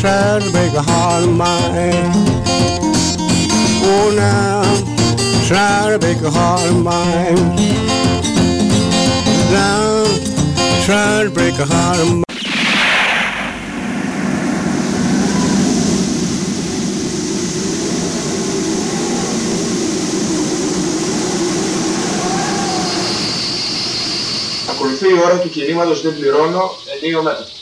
try to break a heart of mine. Oh, now try to break a heart of mine. Now try to break a heart of mine. Ακολουθεί η ώρα του κινήματος δεν πληρώνω ενίο μέτωπο.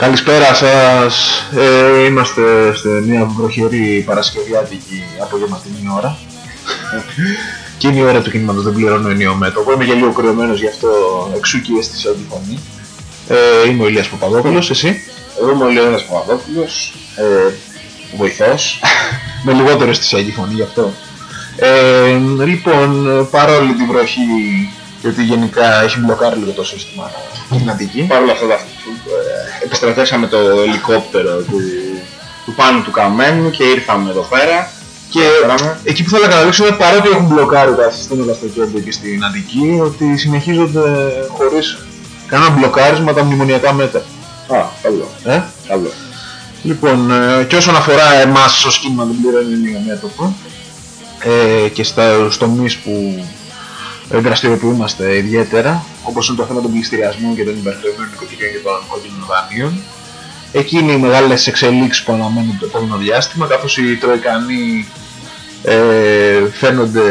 Καλησπέρα σας. Ε, είμαστε σε μια βροχερή Παρασκευιάτικη απογευματινή ώρα. και είναι η ώρα του κινήματος, δεν πληρώνω ενίο μέτωπο. Είμαι και λίγο κρυωμένος, γι' αυτό εξού και η αίσθηση όλη φωνή. Ε, είμαι ο Ηλίας Παπαδόπουλος, εσύ; Εγώ είμαι ο Λεώνας Παπαδόπουλος, ε, βοηθός. Με λιγότερο αισθησιακή φωνή, γι' αυτό. Ε, λοιπόν, παρόλη τη βροχή, γιατί γενικά έχει μπλοκάρει λίγο το σύστημα στην Αττική. Παρ' όλα αυτά τα- ε, επιστροφέσαμε το ελικόπτερο του, του πάνω του καμένου και ήρθαμε εδώ πέρα. Και Πέραμε. εκεί που θέλω να καταλήξω είναι παρότι έχουν μπλοκάρει τα συστήματα στο κέντρο και στην Αττική, ότι συνεχίζονται χωρίς κανένα μπλοκάρισμα τα μνημονιακά μέτρα. Α, καλό. Ε; καλό. Λοιπόν, ε, και όσον αφορά εμάς ως κίνημα δεν πληρώνει ενίο μέτωπο ε, και στα τομείς που ε, δραστηριοποιούμαστε ιδιαίτερα, όπως είναι το θέμα των πληστηριασμών και των υπερχρεωμένων νοικοκυριών και των κόκκινων δανείων, εκεί είναι οι μεγάλες εξελίξεις που αναμένουν το επόμενο διάστημα, καθώς οι Τροϊκανοί ε, φαίνονται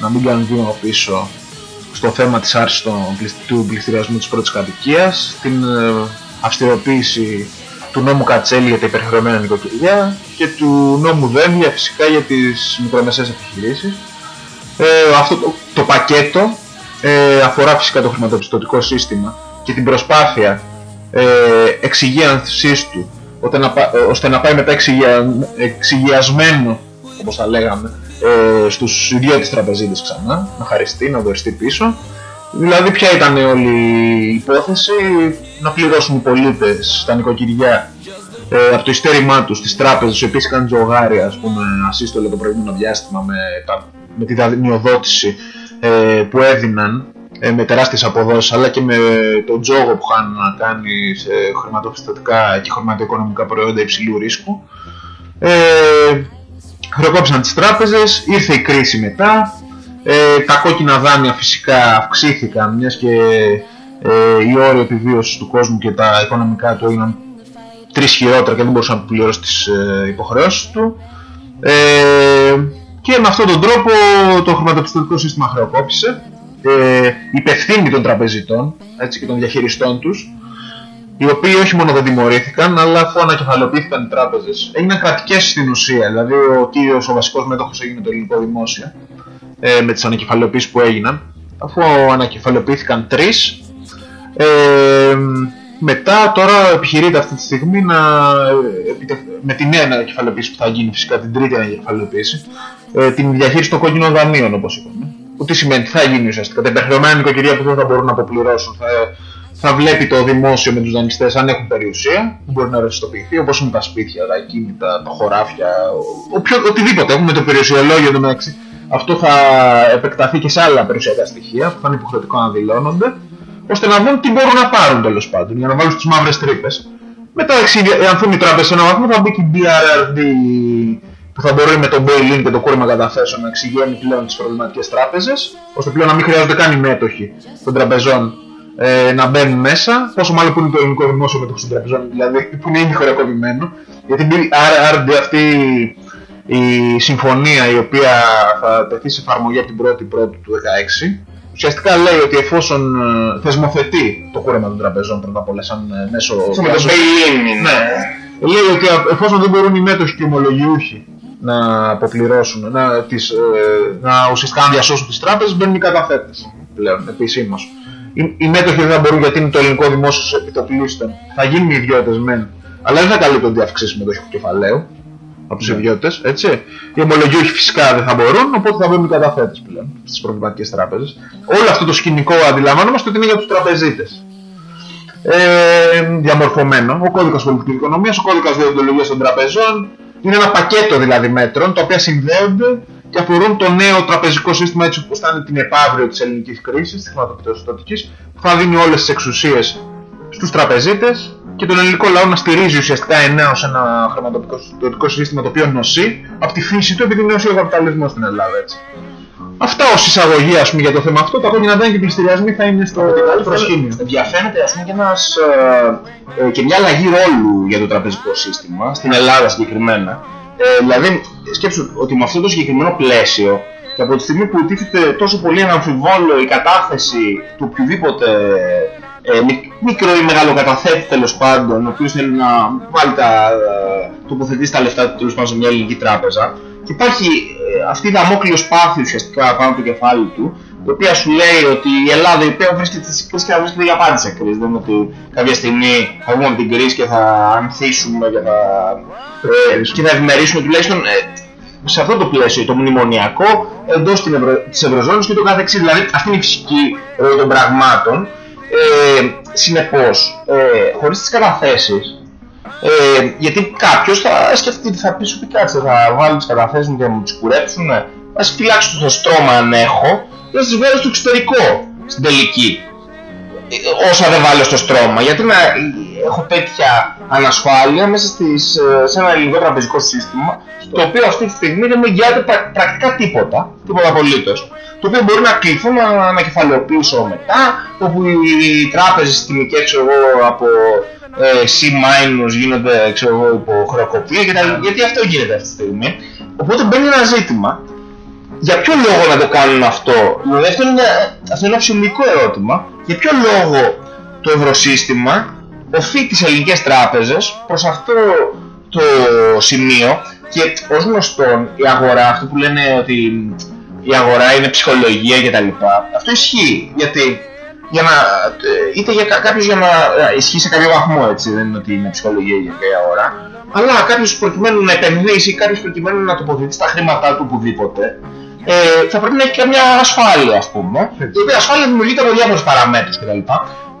να μην κάνουν βήμα πίσω στο θέμα της άρσης των, πλησ- του πληστηριασμού της πρώτης κατοικίας, την ε, αυστηροποίηση του νόμου Κατσέλη για τα υπερχρεωμένα νοικοκυριά και του νόμου Δέμια φυσικά για τις μικρομεσαίες επιχειρήσεις. Ε, αυτό το, το πακέτο ε, αφορά φυσικά το χρηματοπιστωτικό σύστημα και την προσπάθεια ε, εξυγίανσης του ώστε να, πα- ώστε να πάει μετά εξυγεια, εξυγιασμένο όπως θα λέγαμε ε, στους ιδιώτες τραπεζίτες ξανά να χαριστεί, να δοριστεί πίσω. Δηλαδή ποια ήταν όλη η υπόθεση, να πληρώσουν οι πολίτες τα νοικοκυριά ε, από το ειστέρημά τους στις τράπεζες, οι οποίες είχαν τζογάρι ας πούμε ασύστολο το προηγούμενο διάστημα με, τα, με τη δανειοδότηση ε, που έδιναν ε, με τεράστιες αποδόσεις αλλά και με τον τζόγο που είχαν να κάνει σε χρηματοπιστωτικά και χρηματοοικονομικά προϊόντα υψηλού ρίσκου. Ε, χρεοκόπησαν τις τράπεζες, ήρθε η κρίση μετά, ε, τα κόκκινα δάνεια φυσικά αυξήθηκαν μιας και ε, η όρια επιβίωσης του κόσμου και τα οικονομικά του έγιναν τρεις χειρότερα και δεν μπορούσε να πληρώσει τις ε, υποχρεώσεις του ε, και με αυτόν τον τρόπο το χρηματοπιστωτικό σύστημα χρεοκόπησε ε, υπευθύνοι των τραπεζιτών έτσι, και των διαχειριστών τους οι οποίοι όχι μόνο δεν τιμωρήθηκαν, αλλά αφού ανακεφαλαιοποιήθηκαν οι τράπεζες, έγιναν κρατικές στην ουσία. Δηλαδή, ο κύριος, ο βασικός μέτοχος έγινε το ελληνικό δημόσιο ε, με τις ανακεφαλαιοποιήσει που έγιναν. Αφού ανακεφαλαιοποιήθηκαν τρεις, ε, μετά τώρα επιχειρείται αυτή τη στιγμή να, ε, επιτευ- με τη νέα ανακεφαλαιοποίηση που θα γίνει φυσικά την τρίτη ανακεφαλαιοποίηση, ε, την διαχείριση των κόκκινων δανείων όπως είπαμε. Που τι σημαίνει, τι θα γίνει ουσιαστικά. Τα υπερχρεωμένα νοικοκυριά που δεν θα μπορούν να αποπληρώσουν θα, θα βλέπει το δημόσιο με τους δανειστές αν έχουν περιουσία που μπορεί να ρευστοποιηθεί όπως είναι τα σπίτια, τα κίνητα, τα χωράφια, ο, οποιο, οτιδήποτε έχουμε το περιουσιολόγιο εδώ μεταξύ. Αυτό θα επεκταθεί και σε άλλα περιουσιακά στοιχεία που θα είναι υποχρεωτικό να δηλώνονται ώστε να δουν τι μπορούν να πάρουν τέλος πάντων, για να βάλουν στις μαύρες τρύπες. Μετά εξηγηθούν οι τράπεζες σε έναν βαθμό, θα μπει και η BRRD που θα μπορεί με τον bail-in και το κούρεμα καταθέσεων να εξηγαίνει πλέον τις προβληματικές τράπεζες, ώστε πλέον να μην χρειάζονται καν οι μέτοχοι των τραπεζών ε, να μπαίνουν μέσα, πόσο μάλλον που είναι το ελληνικό δημόσιο μέτοχο των τραπεζών, δηλαδή που είναι ήδη χωρακωδημένο, γιατί η BRRD αυτή η συμφωνία η οποία θα τεθεί σε εφαρμογή από την 1η Πρώτη του 2016 ουσιαστικά λέει ότι εφόσον ε, θεσμοθετεί το κούρεμα των τραπεζών πρώτα απ' όλα σαν ε, μέσο... με το bail-in είναι. Ναι. Λέει ότι εφόσον δεν μπορούν οι μέτοχοι και οι ομολογιούχοι να αποπληρώσουν, να, τις, ε, να ουσιαστικά να διασώσουν τις τράπεζες, μπαίνουν οι καταθέτες πλέον επισήμως. Οι, οι μέτοχοι δεν θα μπορούν γιατί είναι το ελληνικό δημόσιο επιτοπλίστων. Θα γίνουν οι ιδιώτες μεν, αλλά δεν θα καλύπτουν ότι αυξήσεις μετοχικού κεφαλαίου από τους ιδιώτες, έτσι. Οι ομολογιούχοι φυσικά δεν θα μπορούν, οπότε θα μπαίνουν οι καταθέτες πλέον στις προβληματικές τράπεζες. Όλο αυτό το σκηνικό αντιλαμβάνομαστε ότι είναι για τους τραπεζίτες. Ε, διαμορφωμένο, ο κώδικας πολιτικής οικονομίας, ο κώδικας διοντολογίας των τραπεζών, είναι ένα πακέτο δηλαδή μέτρων, τα οποία συνδέονται και αφορούν το νέο τραπεζικό σύστημα έτσι όπως θα είναι την επαύριο της ελληνικής κρίσης, της χρηματοπιστωτικής, που θα δίνει όλες τις εξουσίες στους τραπεζίτες και τον ελληνικό λαό να στηρίζει ουσιαστικά ενέως ένα χρηματοπιστωτικό σύστημα το οποίο νοσεί από τη φύση του επειδή νοσεί ο καπιταλισμός στην Ελλάδα έτσι. Αυτά ως εισαγωγή ας πούμε, για το θέμα αυτό, τα κόκκινα δάνεια και οι πληστηριασμοί θα είναι στο προσκήνιο. Διαφαίνεται ας πούμε και, ένας, ε, ε, και μια αλλαγή ρόλου για το τραπεζικό σύστημα, στην Ελλάδα συγκεκριμένα. Ε, δηλαδή, σκέψου ότι με αυτό το συγκεκριμένο πλαίσιο και από τη στιγμή που τίθεται τόσο πολύ αναμφιβόλο η κατάθεση του οποιοδήποτε ε, μικρό ή μεγάλο καταθέτης τέλος πάντων, ο οποίος θέλει να βάλει τα, ε, τοποθετήσει τα λεφτά του τέλος πάντων σε μια ελληνική τράπεζα, και υπάρχει ε, αυτή η δαμόκλειος πάθη ουσιαστικά πάνω από το κεφάλι του, η οποία σου λέει ότι η Ελλάδα η οποία βρίσκεται στην κρίση και θα βρίσκεται για πάντα σε κρίση. Δεν είναι ότι κάποια στιγμή θα βγούμε από την κρίση και θα ανθίσουμε και θα, ε, και θα ευημερίσουμε τουλάχιστον ε, σε αυτό το πλαίσιο, το μνημονιακό εντός της Ευρωζώνης και το καθεξής. Δηλαδή αυτή είναι η φυσική ροή των πραγμάτων. Ε, συνεπώς, ε, χωρίς τις καταθέσεις ε, γιατί κάποιος θα σκεφτεί, θα πει σου πει κάτσε, θα βάλει τις καταθέσεις μου και να μου τις κουρέψουν. Θα φυλάξω το στρώμα αν έχω και θα τις βγάλω στο εξωτερικό, στην τελική. Ε, όσα δεν βάλω στο στρώμα. Γιατί να έχω τέτοια ανασφάλεια μέσα στις, ε, σε ένα ελληνικό τραπεζικό σύστημα το οποίο αυτή τη στιγμή δεν με εγγυάται πρακτικά τίποτα, τίποτα απολύτως. Το οποίο μπορεί να κληθώ να ανακεφαλαιοποιήσω μετά, όπου οι τράπεζες τιμικές ξέρω εγώ, από ε, C- γίνονται ξέρω εγώ, υπό χρεοκοπία, γιατί αυτό γίνεται αυτή τη στιγμή. Οπότε μπαίνει ένα ζήτημα, για ποιο λόγο να το κάνουν αυτό, δηλαδή αυτό είναι, αυτό είναι ένα ψηλικό ερώτημα, για ποιο λόγο το ευρωσύστημα οφεί τις ελληνικές τράπεζες προς αυτό το σημείο και ως γνωστόν η αγορά, αυτό που λένε ότι η αγορά είναι ψυχολογία κτλ. Αυτό ισχύει. Γιατί για να, ε, είτε για κάποιος για να ε, ισχύει σε κάποιο βαθμό έτσι, δεν είναι ότι είναι ψυχολογία για η αγορά, αλλά κάποιος προκειμένου να επενδύσει, κάποιος προκειμένου να τοποθετήσει τα χρήματά του οπουδήποτε, ε, θα πρέπει να έχει καμιά ασφάλεια ας πούμε, η οποία ασφάλεια δημιουργείται από διάφορους παραμέτρους κτλ.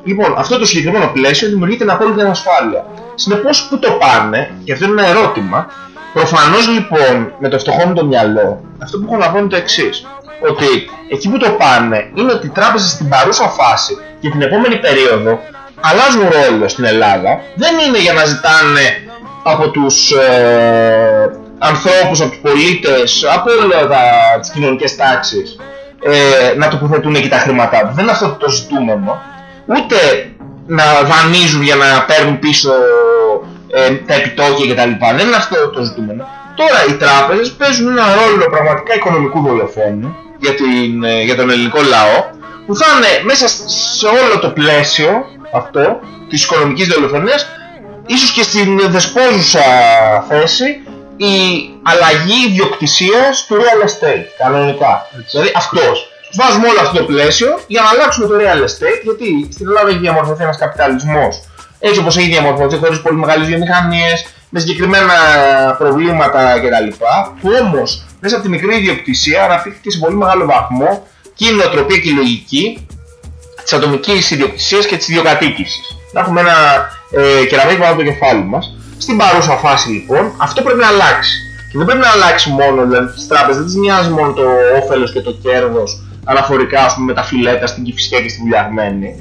Λοιπόν, αυτό το συγκεκριμένο πλαίσιο δημιουργείται με απόλυτη ασφάλεια. Συνεπώς, πού το πάνε, και αυτό είναι ένα ερώτημα, Προφανώς λοιπόν με το φτωχό μου το μυαλό, αυτό που έχω να πω είναι το εξής. Ότι εκεί που το πάνε είναι ότι οι τράπεζες στην παρούσα φάση και την επόμενη περίοδο αλλάζουν ρόλο στην Ελλάδα. Δεν είναι για να ζητάνε από τους ε, ανθρώπους, από τους πολίτες, από όλα τα, τις κοινωνικές τάξεις ε, να τοποθετούν εκεί τα χρήματά τους. Δεν είναι αυτό το ζητούμενο. Ούτε να δανείζουν για να παίρνουν πίσω ε, τα επιτόκια κτλ. Δεν είναι αυτό το ζητούμενο. Τώρα οι τράπεζες παίζουν ένα ρόλο πραγματικά οικονομικού δολοφόνου για, την, ε, για τον ελληνικό λαό που θα είναι μέσα σε όλο το πλαίσιο αυτό της οικονομικής δολοφονίας ίσως και στην δεσπόζουσα θέση η αλλαγή ιδιοκτησίας του real estate κανονικά. Δηλαδή αυτός. Βάζουμε όλο αυτό το πλαίσιο για να αλλάξουμε το real estate γιατί στην Ελλάδα έχει διαμορφωθεί ένας καπιταλισμός έτσι όπως έχει διαμορφωθεί χωρίς πολύ μεγάλες βιομηχανίες, με συγκεκριμένα προβλήματα κτλ. Που όμως μέσα από τη μικρή ιδιοκτησία αναπτύχθηκε σε πολύ μεγάλο βαθμό και η νοοτροπία και η λογική της ατομικής ιδιοκτησίας και της ιδιοκατοίκησης. Να έχουμε ένα ε, κεραμίδι πάνω από το κεφάλι μας. Στην παρούσα φάση λοιπόν αυτό πρέπει να αλλάξει. Και δεν πρέπει να αλλάξει μόνο, δηλαδή στις τράπεζες δεν τις μοιάζει μόνο το όφελος και το κέρδος αναφορικά ας πούμε, με τα φιλέτα στην Κηφισιά και στη Βουλιαγμένη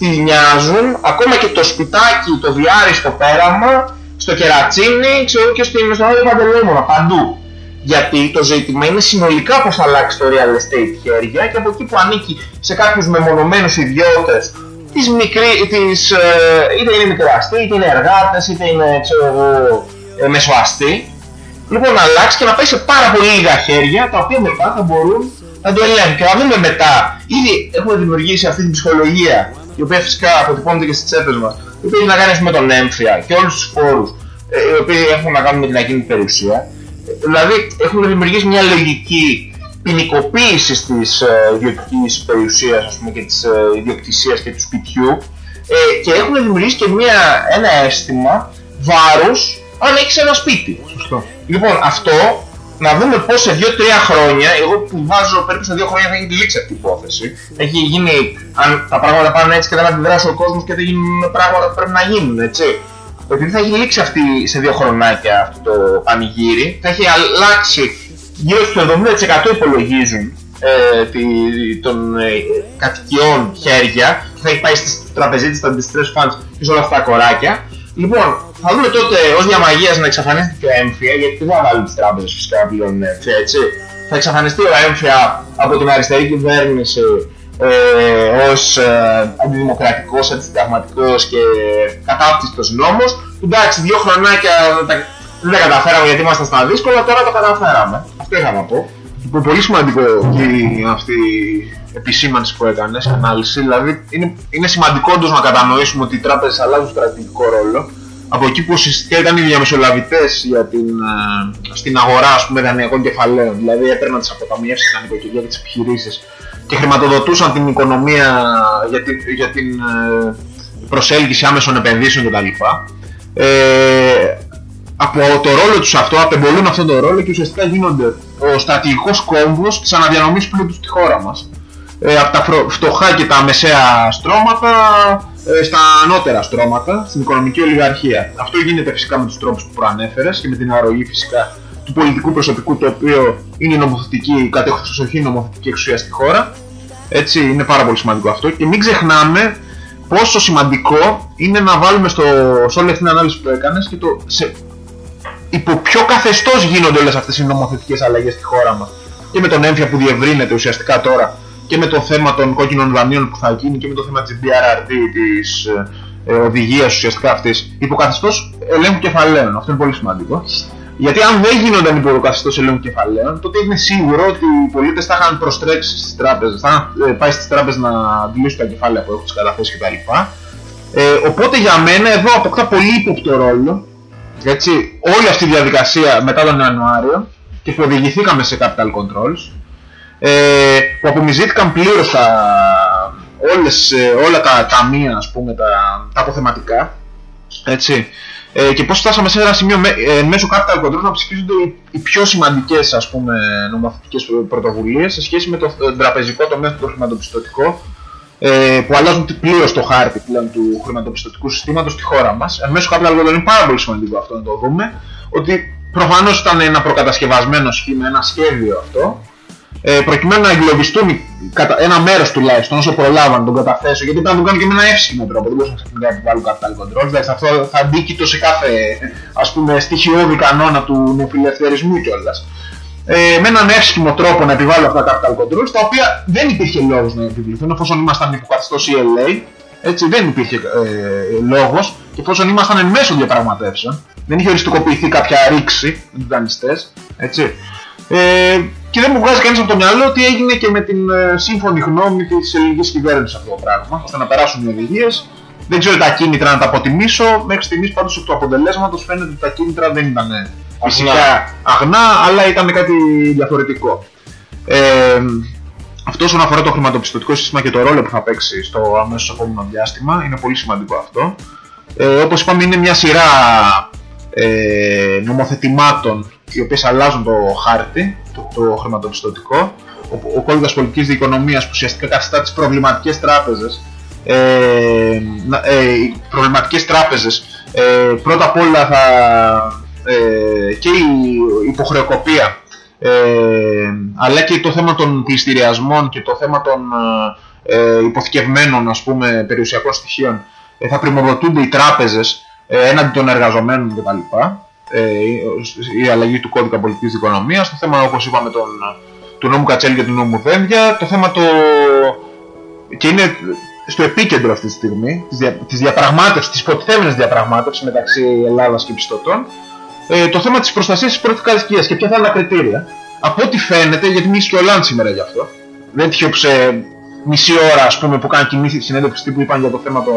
τη νοιάζουν ακόμα και το σπιτάκι, το διάριστο πέραμα, στο κερατσίνι, ξέρω και στην, στον άλλο Παντελέμονα, παντού. Γιατί το ζήτημα είναι συνολικά πώς θα αλλάξει το real estate χέρια και από εκεί που ανήκει σε κάποιους μεμονωμένους ιδιώτες της μικρή, της, ε, είτε είναι μικροαστή, είτε είναι εργάτες, είτε είναι ξέρω εγώ, ε, μεσοαστή. Λοιπόν, να αλλάξει και να πάει σε πάρα πολύ λίγα χέρια, τα οποία μετά θα μπορούν να το ελέγχουν. Και να δούμε μετά, ήδη έχουμε δημιουργήσει αυτή την ψυχολογία, η οποία φυσικά αποτυπώνεται και στις τσέπες μας, η οποία έχει να κάνει με τον έμφυα και όλους τους φόρους, ε, οι οποίοι έχουν να κάνουν με την ακίνητη περιουσία. Δηλαδή, έχουμε δημιουργήσει μια λογική ποινικοποίηση της ε, ιδιωτικής περιουσίας ας πούμε, και της ε, ιδιοκτησίας και του σπιτιού ε, και έχουν δημιουργήσει και μια, ένα αίσθημα βάρους αν έχεις ένα σπίτι. Σωστό. Λοιπόν, αυτό να δούμε πώς σε 2-3 χρόνια, εγώ που βάζω περίπου σε 2 χρόνια θα έχει λήξει αυτή η υπόθεση. Έχει γίνει, αν τα πράγματα πάνε έτσι και δεν αντιδράσει ο κόσμος και δεν γίνουν πράγματα που πρέπει να γίνουν, έτσι. Επειδή θα έχει λήξει αυτή σε δύο χρονάκια αυτό το πανηγύρι, θα έχει αλλάξει γύρω στο 70% υπολογίζουν ε, τη, των ε, κατοικιών χέρια και θα έχει πάει στις τραπεζίτες, στα distress funds και σε όλα αυτά τα κοράκια. Λοιπόν, θα δούμε τότε ως διαμαγείας να εξαφανίζεται και ο έμφυα, γιατί δεν θα βάλουν τις τράπεζες φυσικά να πληρώνουν έμφυα, έτσι. Θα εξαφανιστεί ο έμφυα από την αριστερή κυβέρνηση ε, ως ε, αντιδημοκρατικός, αντισυνταγματικός και κατάφτιστος νόμος. Εντάξει, δύο χρονάκια τα- δεν τα καταφέραμε γιατί ήμασταν στα δύσκολα, τώρα το καταφέραμε. Αυτό είχα να πω. Λοιπόν, πολύ σημαντικό και η- αυτή η επισήμανση που έκανες, ανάλυση. Δηλαδή, είναι, είναι σημαντικό όντως να κατανοήσουμε ότι οι τράπεζες αλλάζουν στρατηγικό ρόλο. Από εκεί που ουσιαστικά ήταν οι διαμεσολαβητές για την, ε, στην αγορά ας πούμε, δανειακών κεφαλαίων. Δηλαδή, έπαιρναν τις αποταμιεύσεις τα νοικοκυριά και τις επιχειρήσεις και χρηματοδοτούσαν την οικονομία για την, για την ε, προσέλκυση άμεσων επενδύσεων κτλ. Ε, από το ρόλο τους αυτό, απεμπολούν αυτόν τον ρόλο και ουσιαστικά γίνονται ο στρατηγικός κόμβος της αναδιανομής πλούτους στη χώρα μας. Ε, από τα φρο- φτωχά και τα μεσαία στρώματα ε, στα ανώτερα στρώματα, στην οικονομική ολιγαρχία. Αυτό γίνεται φυσικά με τους τρόπους που προανέφερες και με την αρρωγή φυσικά του πολιτικού προσωπικού το οποίο είναι η νομοθετική, η κατεξοχή νομοθετική εξουσία στη χώρα. Έτσι είναι πάρα πολύ σημαντικό αυτό και μην ξεχνάμε πόσο σημαντικό είναι να βάλουμε στο, σε όλη αυτή την ανάλυση που έκανες και το, σε, υπό ποιο καθεστώς γίνονται όλες αυτές οι νομοθετικές αλλαγές στη χώρα μας και με τον έμφυα που διευρύνεται ουσιαστικά τώρα και με το θέμα των κόκκινων δανείων που θα γίνει και με το θέμα της BRRD της ε, ε, οδηγίας ουσιαστικά αυτής υπό καθεστώς ελέγχου κεφαλαίων. Αυτό είναι πολύ σημαντικό. Γιατί αν δεν γίνονταν υπό το καθεστώς ελέγχου κεφαλαίων τότε είναι σίγουρο ότι οι πολίτες θα είχαν προστρέξει στις τράπεζες θα είχαν ε, πάει στις τράπεζες να αντιλήσουν τα κεφάλαια που έχουν τις καταθέσεις κτλ. Ε, οπότε για μένα εδώ αποκτά πολύ ύποπτο ρόλο έτσι, όλη αυτή η διαδικασία μετά τον Ιανουάριο και που οδηγηθήκαμε σε capital controls. Ε, που απομυζήθηκαν πλήρως τα, όλες, ε, όλα τα ταμεία ας πούμε, τα, τα αποθεματικά έτσι, ε, και πώς φτάσαμε σε ένα σημείο με, ε, μέσω capital controls να ψηφίζονται οι, οι πιο σημαντικές ας πούμε, νομοθετικές πρωτοβουλίες σε σχέση με το ε, τραπεζικό τομέα το χρηματοπιστωτικό ε, που αλλάζουν πλήρως το χάρτη πλέον του χρηματοπιστωτικού συστήματος στη χώρα μας. Εν μέσω capital control είναι πάρα πολύ σημαντικό αυτό να το δούμε, ότι προφανώς ήταν ένα προκατασκευασμένο σχήμα, ένα σχέδιο αυτό, ε, προκειμένου να εγκλωβιστούν οι- κατα- ένα μέρος τουλάχιστον όσο προλάβαν τον καταθέσεων, γιατί πρέπει να το κάνουν και με ένα εύσχυμο τρόπο, δεν μπορούσαν ξαφνικά να βάλουν capital control, εντάξει αυτό θα αντίκειτο σε κάθε ας πούμε στοιχειώδη κανόνα του νεοφιλελευθερισμού κιόλας. Ε, με έναν εύσχυμο τρόπο να επιβάλλουν αυτά τα capital controls, τα οποία δεν υπήρχε λόγος να επιβληθούν, εφόσον ήμασταν υποκαθιστός ELA, έτσι δεν υπήρχε ε, λόγος, και εφόσον ήμασταν εν μέσω διαπραγματεύσεων, δεν είχε οριστικοποιηθεί κάποια ρήξη με τους δανειστές, έτσι. Ε, και δεν μου βγάζει κανείς από το μυαλό ότι έγινε και με την ε, σύμφωνη γνώμη της ελληνικής κυβέρνησης αυτό το πράγμα, ώστε να περάσουν οι οδηγίες. Δεν ξέρω τα κίνητρα να τα αποτιμήσω, μέχρι στιγμής πάντως εκ του αποτελέσματος φαίνεται ότι τα κίνητρα δεν ήταν ε, φυσικά αγνά, αλλά ήταν κάτι διαφορετικό. Ε, αυτό όσον αφορά το χρηματοπιστωτικό σύστημα και το ρόλο που θα παίξει στο αμέσως επόμενο διάστημα, είναι πολύ σημαντικό αυτό. Ε, όπως είπαμε είναι μια σειρά ε, νομοθετημάτων οι οποίες αλλάζουν το χάρτη, το, το χρηματοπιστωτικό. Ο, ο κώδικας πολιτικής δικονομίας που ουσιαστικά καθιστά τις προβληματικές τράπεζες ε, να- ε, οι προβληματικές τράπεζες ε, πρώτα απ' όλα θα ε, και η υποχρεοκοπία ε, αλλά και το θέμα των πληστηριασμών και το θέμα των ε, υποθηκευμένων ας πούμε, περιουσιακών στοιχείων ε, θα πρημοδοτούνται οι τράπεζες ε, έναντι των εργαζομένων κτλ. Ε, η αλλαγή του κώδικα πολιτικής οικονομίας, το θέμα όπως είπαμε τον, του νόμου Κατσέλη και του νόμου Δένδια, το θέμα το... και είναι στο επίκεντρο αυτή τη στιγμή της, δια, της διαπραγμάτευσης, της υποτιθέμενης διαπραγμάτευσης μεταξύ Ελλάδας και πιστωτών ε, το θέμα της προστασίας της πρώτης κατοικίας και ποια θα είναι τα κριτήρια. Από ό,τι φαίνεται, γιατί μιλήσει και ο Λάντς σήμερα γι' αυτό, δεν τυχαίο σε μισή ώρα ας πούμε, που κάνει κοινή συνέντευξη που είπαν για το θέμα το,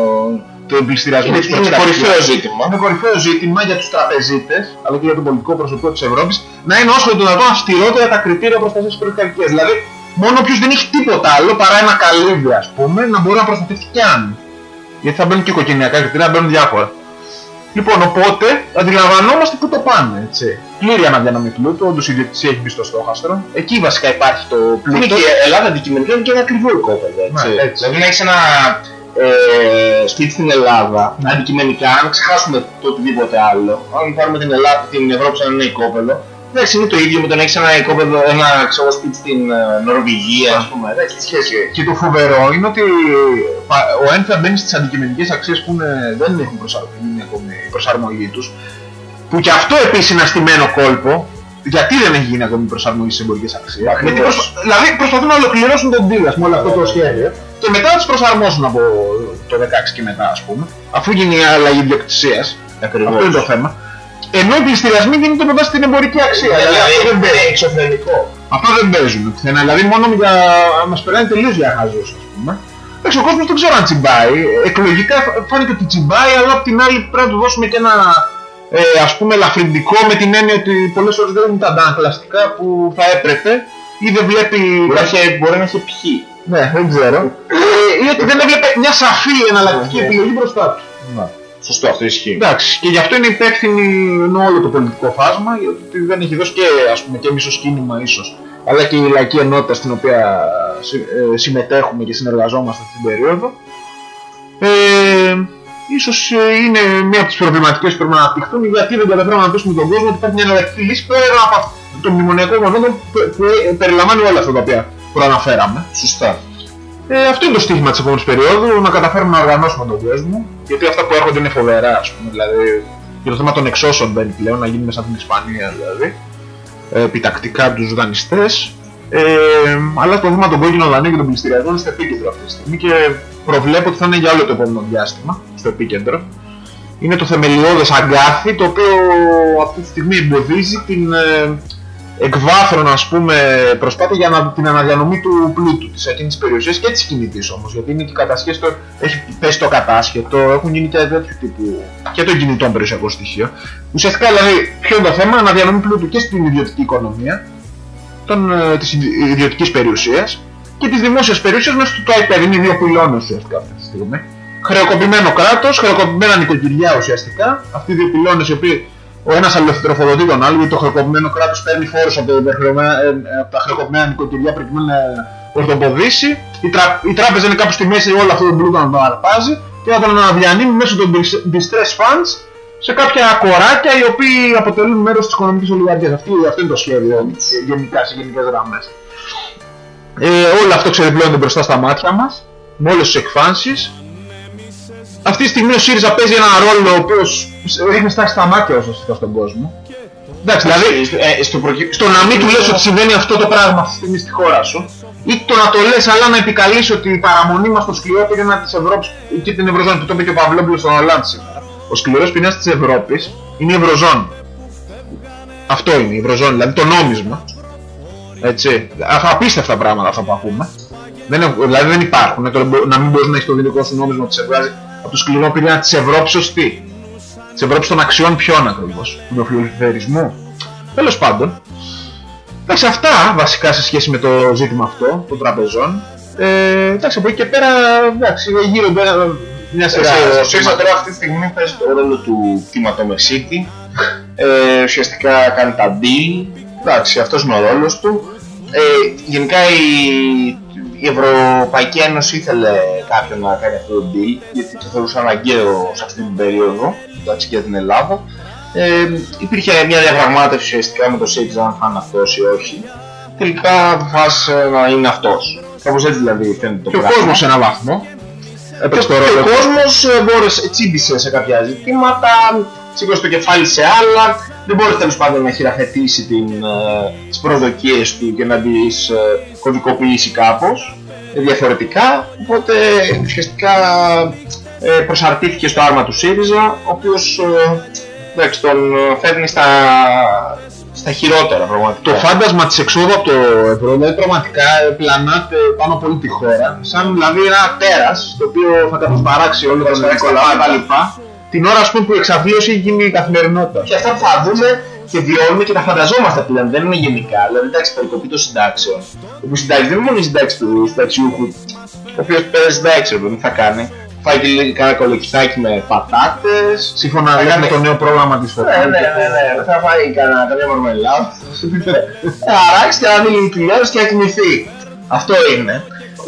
το πληστηριασμό Είναι, της είναι πρώτης κορυφαίο κατοικίας. ζήτημα. Είναι κορυφαίο ζήτημα για τους τραπεζίτες, αλλά και για τον πολιτικό προσωπικό της Ευρώπης, να είναι όσο το δυνατόν αυστηρότερα τα κριτήρια προστασίας της πρώτης κατοικίας. Δηλαδή, μόνο όποιος δεν έχει τίποτα άλλο παρά ένα καλύβι, ας πούμε, να μπορεί να προστατευτεί κι αν. Γιατί θα μπαίνουν και οικογενειακά κριτήρια, θα μπαίνουν διάφορα. Λοιπόν, οπότε αντιλαμβανόμαστε πού το πάνε, έτσι. Πλήρη αναδιανομή πλούτου, όντως η ιδιοκτησία έχει μπει στο στόχαστρο. Εκεί βασικά υπάρχει το Είναι πλούτο. και η Ελλάδα αντικειμενικά είναι και ένα ακριβό οικόπεδο. Έτσι. Ναι, έτσι. Δηλαδή να έχεις ένα ε, σπίτι στην Ελλάδα, αντικειμενικά, αν ξεχάσουμε το οτιδήποτε άλλο, αν πάρουμε την, Ελλάδα, την Ευρώπη σαν ένα οικόπεδο, εντάξει, είναι το ίδιο με το να έχεις ένα οικόπεδο, ένα ξέρω, σπίτι στην ε, Νορβηγία, ας πούμε. Εντάξει, τι σχέση έχει. Και το φοβερό είναι ότι πα- ο ένθα μπαίνει στις αντικειμενικές αξίες που είναι, δεν έχουν προσαρμογή ακόμη η προσαρμογή τους που και αυτό επίσης είναι ένα στημένο κόλπο γιατί δεν έχει γίνει ακόμη η προσαρμογή στις εμπορικές αξίες Ακριβώς. γιατί προσπα- δηλαδή προσπαθούν να ολοκληρώσουν τον deal ας πούμε, όλο αυτό το σχέδιο και μετά να τις προσαρμόσουν από το 16 και μετά ας πούμε αφού γίνει η αλλαγή ιδιοκτησίας Ακριβώς. αυτό είναι το θέμα ενώ οι πληστηριασμοί γίνονται με βάση την εμπορική αξία δηλαδή, αυτό δεν Δηλαδή παίζει. είναι εξωφρενικό. Αυτό δεν παίζουν πουθενά. Δηλαδή μόνο για... μας περνάει τελείως για χαζούς ας πούμε. Εντάξει, ο κόσμος δεν ξέρω αν τσιμπάει. Εκλογικά φα- φάνηκε ότι τσιμπάει, αλλά απ' την άλλη πρέπει να του δώσουμε και ένα ε, ας πούμε ελαφρυντικό με την έννοια ότι πολλές ώρες δεν είναι τα αντανακλαστικά που θα έπρεπε ή δεν βλέπει Μπορεί να κάποια... έχει- Μπορεί να έχει πιει. Ναι, δεν ξέρω. Ε, ή ότι δεν έβλεπε μια σαφή εναλλακτική επιλογή μπροστά του. Σωστό, αυτό ισχύει. Εντάξει, και γι' αυτό είναι υπεύθυνη ενώ όλο το πολιτικό φάσμα, γιατί δεν έχει δώσει και, ας πούμε, και εμείς ως κίνημα ίσως, αλλά και η λαϊκή ενότητα στην οποία συ- ε, συμμετέχουμε και συνεργαζόμαστε αυτή την περίοδο. Ε, ίσως ε, είναι μία από τις προβληματικές που πρέπει να αναπτυχθούν, γιατί δεν καταφέραμε να πείσουμε τον κόσμο ότι υπάρχει μια εναλλακτική λύση πέρα από αυτό το μνημονιακό μοντέλο που, που ε, περιλαμβάνει όλα αυτά τα οποία προαναφέραμε. Σωστά. Ε, αυτό είναι το στίχημα της επόμενης περίοδου, να καταφέρουμε να οργανώσουμε τον κόσμο, γιατί αυτά που έρχονται είναι φοβερά, ας πούμε, δηλαδή, για το θέμα των εξώσεων μπαίνει πλέον, να γίνει μέσα από την Ισπανία, δηλαδή, ε, επιτακτικά από τους δανειστές, ε, αλλά το θέμα των κόκκινων δανείων και των πληστηριασμών είναι στο επίκεντρο αυτή τη στιγμή και προβλέπω ότι θα είναι για όλο το επόμενο διάστημα, στο επίκεντρο. Είναι το θεμελιώδες αγκάθι, το οποίο αυτή τη στιγμή εμποδίζει την, ε, εκβάθρον ας πούμε προσπάθεια για να, την αναδιανομή του πλούτου της εκείνης της περιοχής και της κινητής όμως γιατί είναι και η κατασχέση το, έχει πέσει το κατάσχετο, έχουν γίνει και τέτοιου τύπου και των κινητών περιουσιακών στοιχείων. Ουσιαστικά δηλαδή ποιο είναι το θέμα, αναδιανομή πλούτου και στην ιδιωτική οικονομία των, ε, της ιδι- ιδιωτικής περιουσίας και της δημόσιας περιουσίας μέσα στο iPad. Είναι οι δύο πυλώνες ουσιαστικά αυτή τη στιγμή. Χρεοκοπημένο κράτος, χρεοκοπημένα νοικοκυριά ουσιαστικά. Αυτοί οι δύο πυλώνες οι οποίοι ο ένας αλληλοθεροφοδοτεί τον άλλο, γιατί το χρεοκοπημένο κράτος παίρνει φόρους από, τα χρεοκοπημένα- ε, ε, από τα χρεοκοπημένα νοικοκυριά προκειμένου να ορθοποδήσει. Η, τρα, η τράπεζα είναι κάπου στη μέση όλο αυτό το πλούτο να το αρπάζει και να τον αναδιανύμει μέσω των dis- distress funds σε κάποια κοράκια οι οποίοι αποτελούν μέρος της οικονομικής ολιγαρχίας. Αυτή, αυτό είναι το σχέδιο ε, γενικά, σε γενικές γραμμές. Ε, όλο αυτό ξεδιπλώνεται μπροστά στα μάτια μας, με όλες τις εκφάνσεις. Αυτή τη στιγμή ο ΣΥΡΙΖΑ παίζει ένα ρόλο ο οποίος ρίχνει στάση στα μάτια ουσιαστικά στον κόσμο. Εντάξει, δηλαδή Ε, στο προκει... στο να μην του λες ότι συμβαίνει αυτό το πράγμα αυτή τη στιγμή στη χώρα σου ή το να το λες αλλά να επικαλείς ότι η παραμονή μας στο σκληρό πυρήνα της Ευρώπης και την Ευρωζώνη που το είπε και ο Παυλόπουλος στον Ολλάνδη σήμερα. Ο σκληρός πυρήνας της Ευρώπης είναι η Ευρωζώνη. Αυτό είναι η Ευρωζώνη, δηλαδή το νόμισμα. Έτσι. Αυτά απίστευτα πράγματα αυτά που ακούμε. Δεν έχουν, δηλαδή δεν υπάρχουν. Το, να μην μπορείς να έχεις το δικό σου νόμισμα που σε βγάζει από το σκληρό πυρήνα της Ευρώπης ως τις. Της Ευρώπης των αξιών ποιον ακριβώς. Του φιλελευθερισμού. Τέλος πάντων. Εντάξει, αυτά βασικά σε σχέση με το ζήτημα αυτό των τραπεζών. Ε, εντάξει, από εκεί και πέρα, εντάξει, γύρω μια σειρά. Ο ΣΥΡΙΖΑ τώρα αυτή τη στιγμή παίζει το ρόλο του κτήματο Μεσίτη. Ε, ουσιαστικά κάνει τα deal. Εντάξει, αυτός είναι ο ρόλος του. Ε, γενικά η, η Ευρωπαϊκή Ένωση ήθελε κάποιον να κάνει αυτό το deal γιατί το θεωρούσε αναγκαίο σε αυτή την περίοδο εντάξει, για την Ελλάδα. Ε, υπήρχε μια διαπραγμάτευση ουσιαστικά με το ΣΥΡΙΖΑ αν θα είναι αυτός ή όχι. Τελικά αποφάσισε να είναι αυτός. Κάπως έτσι δηλαδή φαίνεται το Και ο πράγμα. κόσμος σε έναν βαθμό. Έπαιξε το Και ρόλο. ο κόσμος ε, μπόρεσε, τσίμπησε σε κάποια ζητήματα, σήκωσε το κεφάλι σε άλλα, δεν μπόρεσε τέλος πάντων να χειραφετήσει την, ε, τις προσδοκίες του και να τις ε, κωδικοποιήσει κάπως ε, διαφορετικά, οπότε ουσιαστικά ε, προσαρτήθηκε στο άρμα του ΣΥΡΙΖΑ, ο οποίος ε, εντάξει, τον ε, φέρνει στα, στα χειρότερα πραγματικά. Το φάντασμα της εξόδου από το ευρώ δηλαδή πραγματικά πλανάται πάνω από όλη τη χώρα σαν δηλαδή ένα τέρας το οποίο θα κατασπαράξει όλο τον Κατασπαράξει ελληνικό τα λαό πάντα. κτλ. Την ώρα ας πούμε, που η εξαθλίωση έχει γίνει η καθημερινότητα. Και αυτά που θα δούμε και βιώνουμε και τα φανταζόμαστε πλέον, δεν είναι γενικά. Δηλαδή, εντάξει, περικοπή των συντάξεων. Όπου οι συντάξει δεν είναι μόνο οι συντάξεις του συνταξιούχου, ο οποίος παίζει συντάξει, ρε παιδί, τι θα κάνει. Φάει και λίγο κανένα κολοκυθάκι με πατάτες. Σύμφωνα Θα με κάνει- το νέο πρόγραμμα της Ναι, Φωτεινής. ναι, ναι, ναι. Θα φάει κανένα, καμιά μορμελάδα. Θα αράξει και να δει λίγο τηλεόραση και να κοιμηθεί. Αυτό είναι.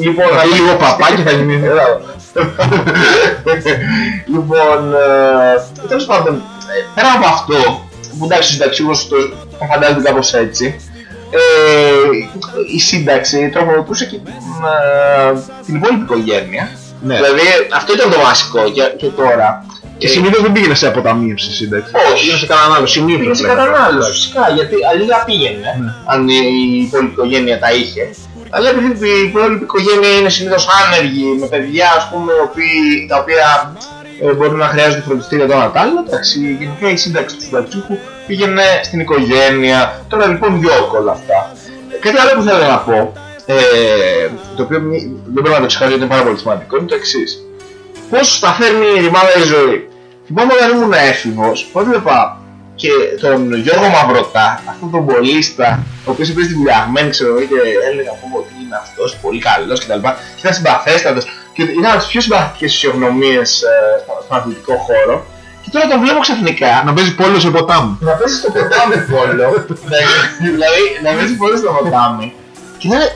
Λοιπόν, Θα θα πει γίνει λίγο παπάκι θα γίνει. λοιπόν, ε, τέλος πάντων, ε, πέρα από αυτό, που εντάξει ο συνταξιούχος το, το φαντάζεται κάπως έτσι, ε, η σύνταξη τροφοδοτούσε και την, ε, την υπόλοιπη οικογένεια. Ναι. Δηλαδή αυτό ήταν το βασικό και, και τώρα. Και συνήθως δεν πήγαινε σε αποταμίευση σύνταξη. Όχι. Πήγαινε σε κανέναν άλλο. Συνήθως. Πήγε σε λέγαμε. κατανάλωση, φυσικά, γιατί αλλιώς πήγαινε, Ναι. αν η υπόλοιπη οικογένεια τα είχε. Αλλά επειδή η υπόλοιπη οικογένεια είναι συνήθως άνεργη, με παιδιά, ας πούμε, οποίοι- τα οποία ε, μπορεί να χρειάζονται φροντιστήρια το ένα το άλλο, εντάξει, γενικά η σύνταξη του συνταξιούχου πήγαινε στην οικογένεια. Τώρα λοιπόν γιόρκο όλα αυτά. Ε, Κάτι άλλο που θέλω να πω, ε, το οποίο μη- δεν πρέπει να το ξεχάσω γιατί είναι πάρα πολύ σημαντικό, είναι το εξής. Πώς θα φέρνει η ρημάδα η ζωή. Θυμάμαι όταν ήμουν έφηβος, έβλεπα και τον Γιώργο Μαυρωτά, αυτόν τον πολίστα, ο οποίος είπε στη βουλιαγμένη, ξέρω εγώ, και έλεγα πω πω, τι είναι αυτός, πολύ καλός κτλ. Και ήταν συμπαθέστατος και ήταν από τις πιο συμπαθητικές φυσιογνωμίες ε, στο- στον αθλητικό χώρο. Και τώρα τον βλέπω ξαφνικά Να παίζει πόλο σε ποτάμι. να παίζει στο ποτάμι πόλο, δηλαδή να παίζει πόλο στο ποτάμι και να είναι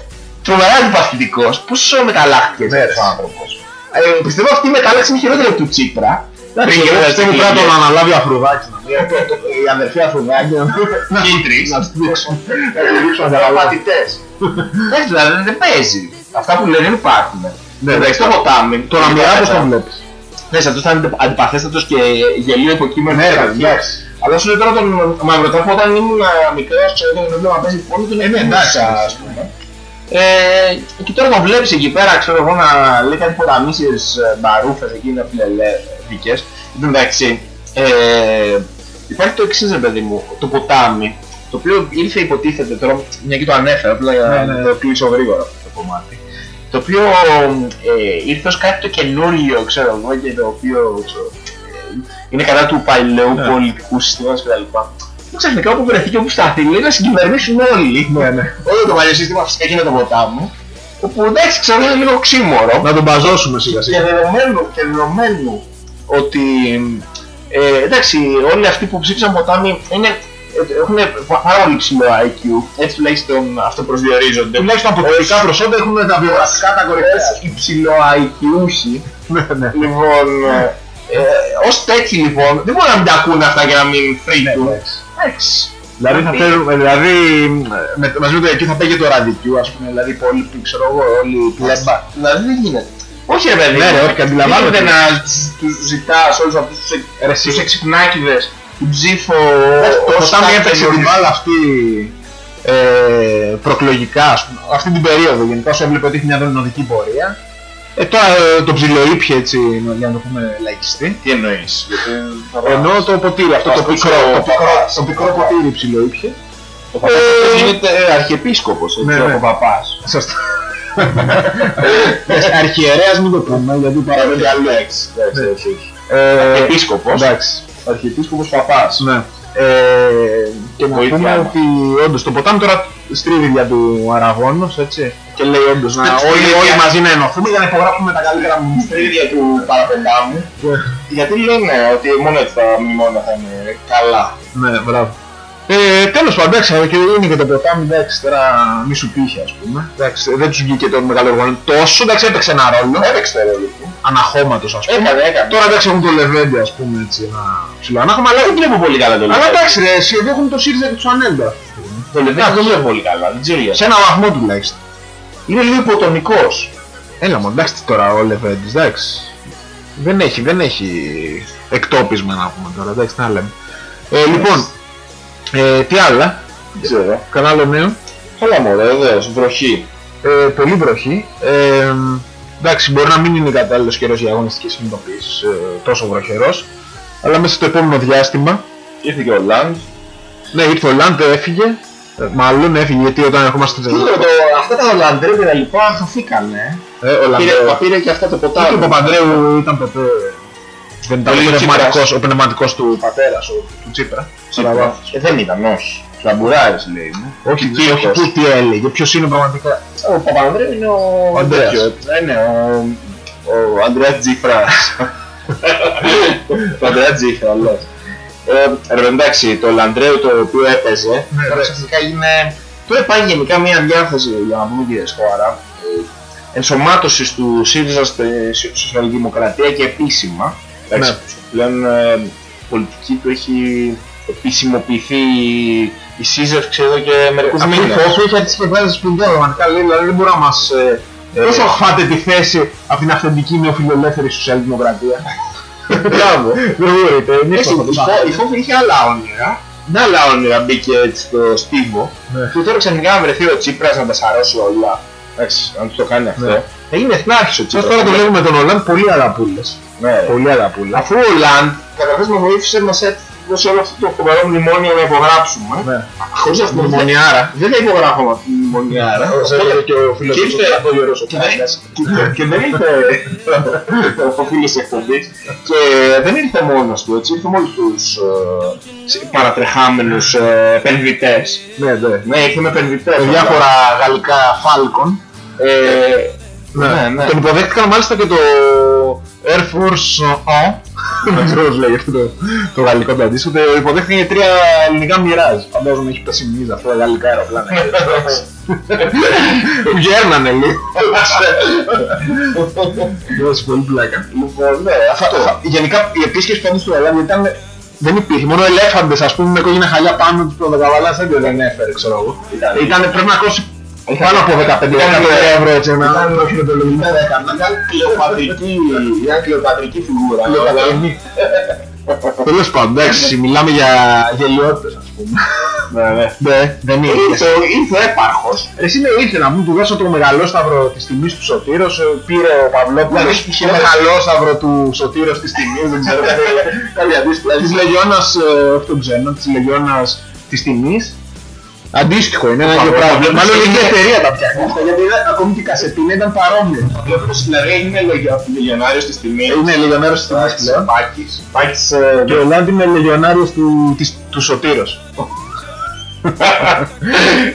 τρομερά αντιπαθητικός, πώς μεταλλάχθηκε Ναι, αυτός ο άνθρωπος. Ε, πιστεύω αυτή η μετάλλαξη είναι χειρότερη από του Τσίπρα. Εντάξει, Πήγε εγώ μέσα πιστεύω στην πρέπει να τον ηλικία. αναλάβει ο Αφροδάκης. να πει, Η αδερφή Αφροδάκη και οι τρεις. Να τους δείξουν. Να τα πατητές. Εντάξει, δηλαδή δεν παίζει. Αυτά που λένε δεν υπάρχουν. Ναι, Εντάξει, στο ποτάμι. Τώρα μοιρά πώς τον βλέπεις. Ναι, αυτός ήταν αντι- αντιπαθέστατος και γελίο υποκείμενο. Ναι, της ρε, αρχής. εντάξει. Αλλά σου λέει τώρα τον Μαυροτά που όταν ήμουν μικρός, ξέρω τον έβλεπα να παίζει πόλο, τον ναι, εννοούσα, εντάξει. ας πούμε. Ε, και τώρα τον βλέπεις εκεί πέρα, ξέρω εγώ, να λέει κάτι ποταμίσιες ε, μπαρούφες εκεί να φιλελεύθηκες. Εν τω μεταξύ, ε, υπάρχει το εξής ρε παιδί μου, το ποτάμι, το οποίο ήρθε υποτίθεται τώρα, μια και το ανέφερα, απλά για Ναι, να ναι. το κλείσω γρήγορα αυτό το κομμάτι. Το οποίο ε, ήρθε ως κάτι το καινούριο, ξέρω εγώ, και το οποίο ξέρω, ε, είναι κατά του παλαιού Ναι. πολιτικού συστήματος κτλ. Και ξαφνικά όπου βρεθεί και όπου σταθεί, λέει να συγκυβερνήσουν όλοι. Ναι, ναι. Όλο το παλιό σύστημα φυσικά γίνεται το ποτάμι. Όπου εντάξει, ξέρω είναι λίγο ξύμορο. Να τον μπαζώσουμε σιγά Και σιγά. δεδομένου, και δεδομένου ότι ε, εντάξει, όλοι αυτοί που ψήφισαν ποτάμι είναι, ε, έχουν πάρα πολύ ψηλό IQ. Έτσι τουλάχιστον αυτό προσδιορίζονται. Τουλάχιστον από τοπικά προσόντα έχουν τα βιογραφικά τα κορυφαία. Ως υψηλό IQ-σοι. Ναι, ναι. Λοιπόν, ε, ε, ως τέτοιοι λοιπόν, δεν μπορούν να μην τα ακούνε αυτά και να μην φρύτουν. Εντάξει. Δηλαδή θα θέλουμε, δηλαδή με, μαζί με το εκεί θα παίγει το ραδικιού ας πούμε, δηλαδή πολύ, ξέρω εγώ, όλοι πλέμπα. Δηλαδή δεν γίνεται. Όχι ρε παιδί, Ναι, μου. ρε, όχι, αντιλαμβάνομαι. Δεν γίνεται να τους- τους ζητάς όλους αυτούς τους, εξ- Ρε, εσύ. τους εξυπνάκηδες την ψήφο Το ως ποτάμι κάθε έπαιξε την περιορισμό. μπάλα αυτή ε, προκλογικά, ας πούμε, αυτή την περίοδο γενικά όσο έβλεπε ότι έχει μια δονοδική πορεία. Ε, τώρα ε, το ψιλοήπιε έτσι, για να το πούμε λαϊκιστή. Τι εννοείς, γιατί θα Ενώ το ποτήρι, αυτό το Ας πικρό, πούμε, το ο πικρό, παπάς. το πικρό ποτήρι ψιλοήπιε. ο παπάς γίνεται αρχιεπίσκοπος, έτσι, Ναι, ναι. ο παπάς. Σωστά. Αρχιερέας μην το πούμε, γιατί παραμένει άλλο Εντάξει, εντάξει, Ναι. όχι, όχι. Ε, Επίσκοπος, Εντάξει. Αρχιεπίσκοπος παπάς. Ναι. Ε, και να Βοήθεια πούμε άμα. ότι όντως το ποτάμι τώρα στρίβει για του Αραγώνος, έτσι. Και λέει όντως να Στρίβει όλοι, για- όλοι μαζί να ενωθούμε για να υπογράφουμε τα καλύτερα μου. Στα ίδια του παραπεντάμου. Γιατί λένε ότι μόνο έτσι τα μνημόνια θα είναι καλά. Ναι, μπράβο. Ε, τέλος πάντων, εντάξει, και είναι και το ποτάμι, εντάξει, τώρα μη σου πήχε, ας πούμε. Εντάξει, δεν τους βγήκε το μεγάλο οργανό τόσο, εντάξει, έπαιξε ένα ρόλο, Έπαιξε το ρόλο του. αναχώματος, ας πούμε. Έκανε, έκανε. Τώρα εντάξει έχουν το Λεβέντι, ας πούμε, έτσι, ένα ψηλό ανάχωμα, αλλά δεν βλέπω πολύ καλά το Αλλά Λεβέντι. εντάξει, ρε, εσύ εδώ έχουν το ΣΥΡΙΖΑ και τους Ανέλτα. Το Λεβέντι δεν βλέπω πολύ καλά, δεν ξέρω γιατί. Σε ένα βαθμό τουλάχιστον. είναι λίγο υποτονικός. Έλα μου, εντάξει τώρα ο Λεβέντης, εντάξει. Δεν έχει, δεν έχει εκτόπισμα να πούμε τώρα, εντάξει, τι να λέμε. Ε, λοιπόν, ε, τι άλλα, Δεν ξέρω. κανένα άλλο νέο; Καλά μωρέ, εδώ, βροχή. Ε, πολύ βροχή. Ε, εντάξει, μπορεί να μην είναι κατάλληλος καιρός για αγωνιστικές κινητοποιήσεις, ε, τόσο βροχερός. Αλλά μέσα στο επόμενο διάστημα, Ήρθε και ο Λαντ. ναι, ήρθε ο Λάντε, έφυγε. Ε, μάλλον έφυγε γιατί όταν ερχόμαστε στην Τι λέω, το, αυτά τα Ολλανδρέ και τα λοιπά χαθήκανε. Ε, ο Πήρε, Λάντε, μα πήρε και αυτά το και ο ποτάμι. Παπανδρέου ήταν ποτέ... Δεν ήταν Πολύ ο ο πνευματικός, Τσίπρας. ο πνευματικός του πατέρας, ο, του Τσίπρα. Τσίπρα. Ε, δεν ήταν, όχι. Λαμπουράρης λέει. ναι. Όχι, Κύριος. όχι, πού τι έλεγε, ποιος είναι πραγματικά; Ο Παπανδρέου είναι ο... Ο Ανδρέας. τέτοιο, Ναι, ναι, ο... Ο Ανδρέας Τζιφράς. Ο Ανδρέας Τζιφρά, λες. Ε, ρε, εντάξει, το Λαντρέου το οποίο έπαιζε, Ναι, τώρα ναι. ξαφνικά είναι... Τώρα υπάρχει γενικά μια διάθεση, για να πούμε και σχόλια, ε, ενσωμάτωσης του ΣΥΡΙΖΑ στη σοσιαλδημοκρατία και επίσημα. Εντάξει, Ναι. πλέον ε, η πολιτική του έχει επισημοποιηθεί η σύζευξη εδώ και μερικούς Αυτή η μήνες. φόφη έχει αντισυσκευάσει σπουδαία πραγματικά. λέει, Δηλαδή δεν μπορεί να μας... Ε, Ε, Πώς φάτε τη θέση από την αυθεντική νεοφιλελεύθερη σοσιαλδημοκρατία; Μπράβο. Δεν μπορείτε, εμείς Έτσι, το η Φο- η Φόβη είχε άλλα όνειρα. Με άλλα όνειρα μπήκε έτσι στο στίβο. Ναι. Και τώρα ξαφνικά να βρεθεί ο Τσίπρας να τα σαρώσει όλα. Εντάξει, αν του το κάνει αυτό. Ναι. Θα γίνει εθνάρχης ο Σας Τσίπρας. τώρα το βλέπουμε τον Ολάντ πολύ αγαπούλες. Ναι. Πολύ αγαπούλες. Αφού ο Λαντ καταρχάς με βοήθησε μας έδωσε όλο αυτό το φοβερό μνημόνιο να υπογράψουμε. Ναι. Χωρίς αυτό Μνημονιάρα. δεν θα υπογράφαμε αυτή τη μνημονιάρα. Όπως έλεγε και ο φίλος Και του ήρθε- Στρατόγερος ο και- Κάγκας. και- Και δεν ήρθε ο φίλος της εκπομπής και δεν ήρθε μόνος του, έτσι, ήρθε με όλους τους ε, παρατρεχάμενους ε, επενδυτές. Ναι, ναι. Ναι, ήρθε με επενδυτές. Με διάφορα γαλλικά Falcon. Ε, Ναι, ναι, ναι. Τον υποδέχτηκαν μάλιστα και το Air Force One. Δεν ξέρω πώς λέγεται αυτό το, το γαλλικό το αντίστοιχο. Το υποδέχτηκαν και τρία ελληνικά μοιράζ. Φαντάζομαι έχει πέσει μίζα αυτά τα γαλλικά αεροπλάνα. Που γέρνανε λίγο. Δώσε πολύ πλάκα. Λοιπόν, ναι, αυτό. Γενικά η επίσκεψη πάντως του Ελλάδα ήταν δεν υπήρχε. Μόνο ελέφαντες ας πούμε με κόκκινα χαλιά πάνω του το δεκαβαλάς δεν έφερε ξέρω εγώ. Ήταν- Ήταν πρέπει να κόσει Ήταν- πάνω από 15 ήταν- ευρώ έτσι ένα οχυροτολογικό έκανα. Ήταν κλεοπατρική, ήταν κλεοπατρική φιγούρα. Τέλος πάντων, εντάξει, μιλάμε για γελιότητες ας πούμε. Ναι, ναι. Ναι, δεν Ήρθε, ήρθε. ήρθε ο έπαρχος. Εσύ είναι ήρθε να μου του δώσω το μεγαλόσταυρο της τιμής του Σωτήρος, ε, πήρε ο Παυλόπουλος Δηλαδή, το χειρότερα- μεγαλόσταυρο του Σωτήρος της τιμής, δεν ξέρω, κάτι αντίστοιχο. Της Λεγιώνας, ε, όχι των ξένων, της Λεγιώνας της τιμής. Αντίστοιχο είναι ένα ίδιο Παυλόπουλος πράγμα. Μάλλον η ίδια είναι- εταιρεία τα φτιάχνει αυτά, γιατί είδα- ακόμη και η κασετίνα ήταν παρόμοια. Βλέπω στην Λαρία είναι λεγιο- λεγιονάριος της τιμής. Είναι λεγιονάριος της τιμής πλέον. Πάκης. Πάκης, ε, Και ο Λάντι είναι λεγιονάριος του, της, του Σωτήρος.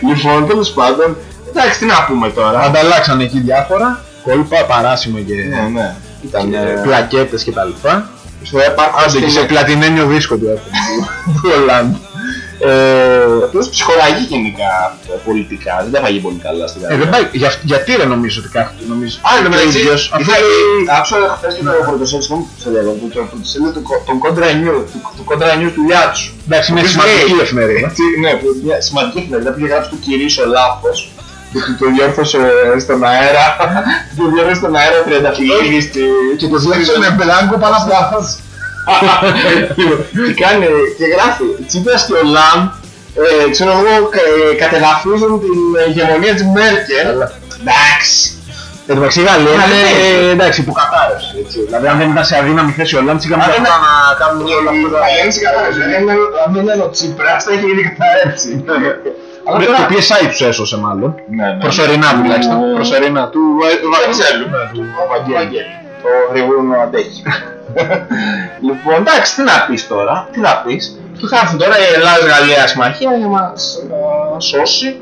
Λοιπόν, τέλος πάντων, εντάξει, τι να πούμε τώρα. Ανταλλάξαν εκεί διάφορα, κόλπα, παράσημο και, Ναι, ναι. Ήταν και ε, πλακέτες και τα λοιπά. στο έπαρχος Άντε και σε και πλατινένιο δίσκο του έφερε του Ολάντ. Ε, ο οποίος ψυχοραγεί γενικά ε, πολιτικά. Δεν τα πάει πολύ καλά στην ε, Γαλλία. δεν πάει, για, γιατί ρε νομίζω ότι κάθε νομίζω. Α, είναι και ο μεταξύ. ίδιος, αφού Ήθελα- λέει- Άκουσα χθες και το πρωτοσέλιδο, συγγνώμη που σε λέω, το- το πρωτοσέλιδο του κο- των Contra News, του- του Contra News του Λιάτσου. Εντάξει, είναι Ποιος σημαντική λέει, εφημερίδα. έτσι, Ναι, που μια σημαντική εφημερίδα που είχε γράψει του κυρίσο λάθος και του το διόρθωσε στον αέρα, του το διόρθωσε στον αέρα τριανταφυλλίδη στη... Και το διέξανε με μπλάνκο πάνω από λάθος. Και κάνει και γράφει Τσίπρας και ο Λαμ ε, ξέρω εγώ κα- κατεδαφίζουν την ηγεμονία της Μέρκελ εντάξει Εν τω μεταξύ η Γαλλία Μα είναι ναι. εντάξει υποκατάρρευση. έτσι. Δηλαδή αν δεν ήταν σε αδύναμη θέση ο Λάντ είχαμε Αν δεν- αυτά να κάνουμε όλα αυτά. τα- Θα γίνει κατάρρευση. Αν δεν ήταν ο Τσίπρας θα είχε ήδη καταρρεύσει. Αλλά Με- τώρα... Το PSI τους έσωσε μάλλον. Ναι, ναι. Προσωρινά Του- τουλάχιστον. Προσωρινά του Βαγγέλου. Ναι, του Βαγγέλου. Το γρηγούνο αντέχει. Λοιπόν, εντάξει, τι να πεις τώρα, τι να πεις. Του θα έρθουν τώρα η Ελλάδα-Γαλλία συμμαχία για να μας ε, σώσει.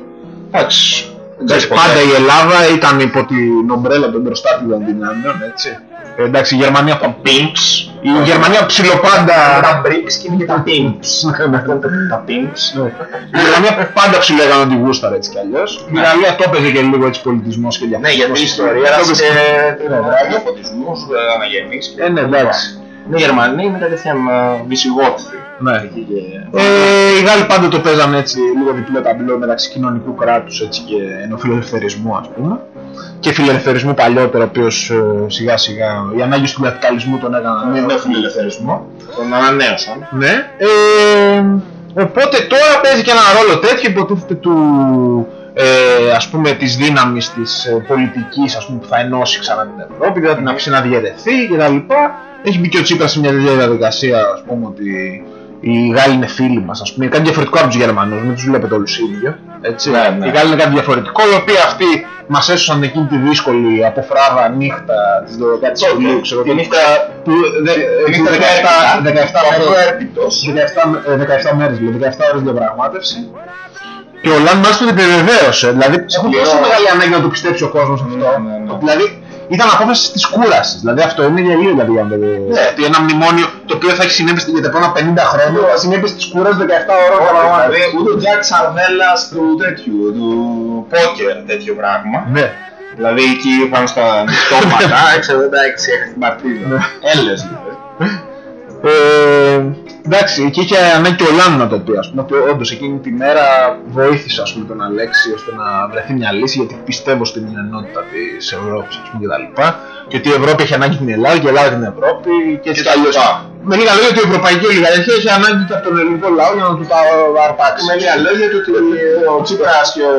Εντάξει. δεν Εντάξει, ξέρεις πάντα ποτέ. η Ελλάδα ήταν υπό την ομπρέλα των μπροστάτιων δυνάμεων, έτσι. Ε, εντάξει, η Γερμανία Τα pimps. Η Γερμανία ψιλοπάντα... Τα BRICS και είναι και τα pimps. Τα pimps. Η Γερμανία πάντα ψηλό έκανε ότι γούσταρε έτσι κι αλλιώς. Η Γαλλία το έπαιζε και λίγο έτσι πολιτισμός και Ναι, διαφορετικός. γιατί η ιστορία Το και έπαιζε- την Ναι, Ελλάδα, φωτισμούς, αναγεννήσεις. Ε, ναι, εντάξει. Είναι Γερμανοί, είναι κατευθείαν ε, βυσιγότηθοι. Ναι. Εκεί και- Ε, οι Γάλλοι πάντα το παίζαν έτσι λίγο διπλό ταμπλό μεταξύ κοινωνικού κράτους έτσι και ενοφιλελευθερισμού ας πούμε και φιλελευθερισμού παλιότερο ο οποίος ε, σιγά σιγά οι ανάγκες του λατικαλισμού τον έκαναν Ναι, νέο ναι, φιλελευθερισμό. Τον ανανέωσαν. Ναι. Ε, οπότε τώρα παίζει και ένα ρόλο τέτοιο υποτίθεται του ε, ας πούμε της δύναμης της ε, πολιτικής ας πούμε, που θα ενώσει ξανά την Ευρώπη δηλαδή την αφήσει να διαιρεθεί και τα λοιπά. Έχει μπει και ο Τσίπρας σε μια τέτοια διαδικασία ας πούμε ότι οι Γάλλοι είναι φίλοι μας ας πούμε, είναι κάτι διαφορετικό από τους Γερμανούς, μην τους βλέπετε όλους ίδιο. Έτσι. Ναι, ναι. Οι Γάλλοι είναι κάτι διαφορετικό, οι οποίοι αυτοί μας έσωσαν εκείνη τη δύσκολη από φράδα νύχτα της 12ης Ιουλίου, ξέρω Τη εγώ, νύχτα που δε, Τη νύχτα 17, 17, 17 Αυτό μέρες, έρπιτος. 17, ε, 17 μέρες, δηλαδή 17 ώρες διαπραγμάτευση. Και ο Λαν μάλιστα το επιβεβαίωσε. Δηλαδή, έχουν Σκληρό. τόσο μεγάλη ανάγκη να το πιστέψει ο κόσμος αυτό. Ναι, ναι, ναι. Δηλαδή, ήταν απόφαση της κούρασης. Δηλαδή, αυτό είναι γελίο δηλαδή, για να το Ναι. ότι ένα μνημόνιο το οποίο θα έχει συνέβη για τα επόμενα 50 χρόνια θα συνέβη της κούρασης 17 ώρων Δηλαδή, διαπραγμάτευση. ούτε ο Τζακ Σαρδέλας του τέτοιου, του πόκερ, τέτοιο πράγμα. Ναι. Δηλαδή εκεί πάνω στα νυχτώματα, ξέρω εντάξει, έχασε την παρτίδα. Ναι. Έλες, δηλαδή. Ε, εντάξει, και είχε ανάγκη και ο Λάν να το πει, ας πούμε, ότι όντως εκείνη τη μέρα βοήθησε ας πούμε, τον Αλέξη ώστε να βρεθεί μια λύση, γιατί πιστεύω στην ενότητα της Ευρώπης, ας πούμε, και τα λοιπά, και ότι η Ευρώπη έχει ανάγκη την Ελλάδα και η Ελλάδα την Ευρώπη, και έτσι Και κι τα αλλιώς. λοιπά. Με λίγα λόγια, ότι η Ευρωπαϊκή Ολιγαρχία έχει ανάγκη και από τον ελληνικό λαό για να του τα αρπάξει. Με λίγα λόγια του ότι ο Τσίπρας και ο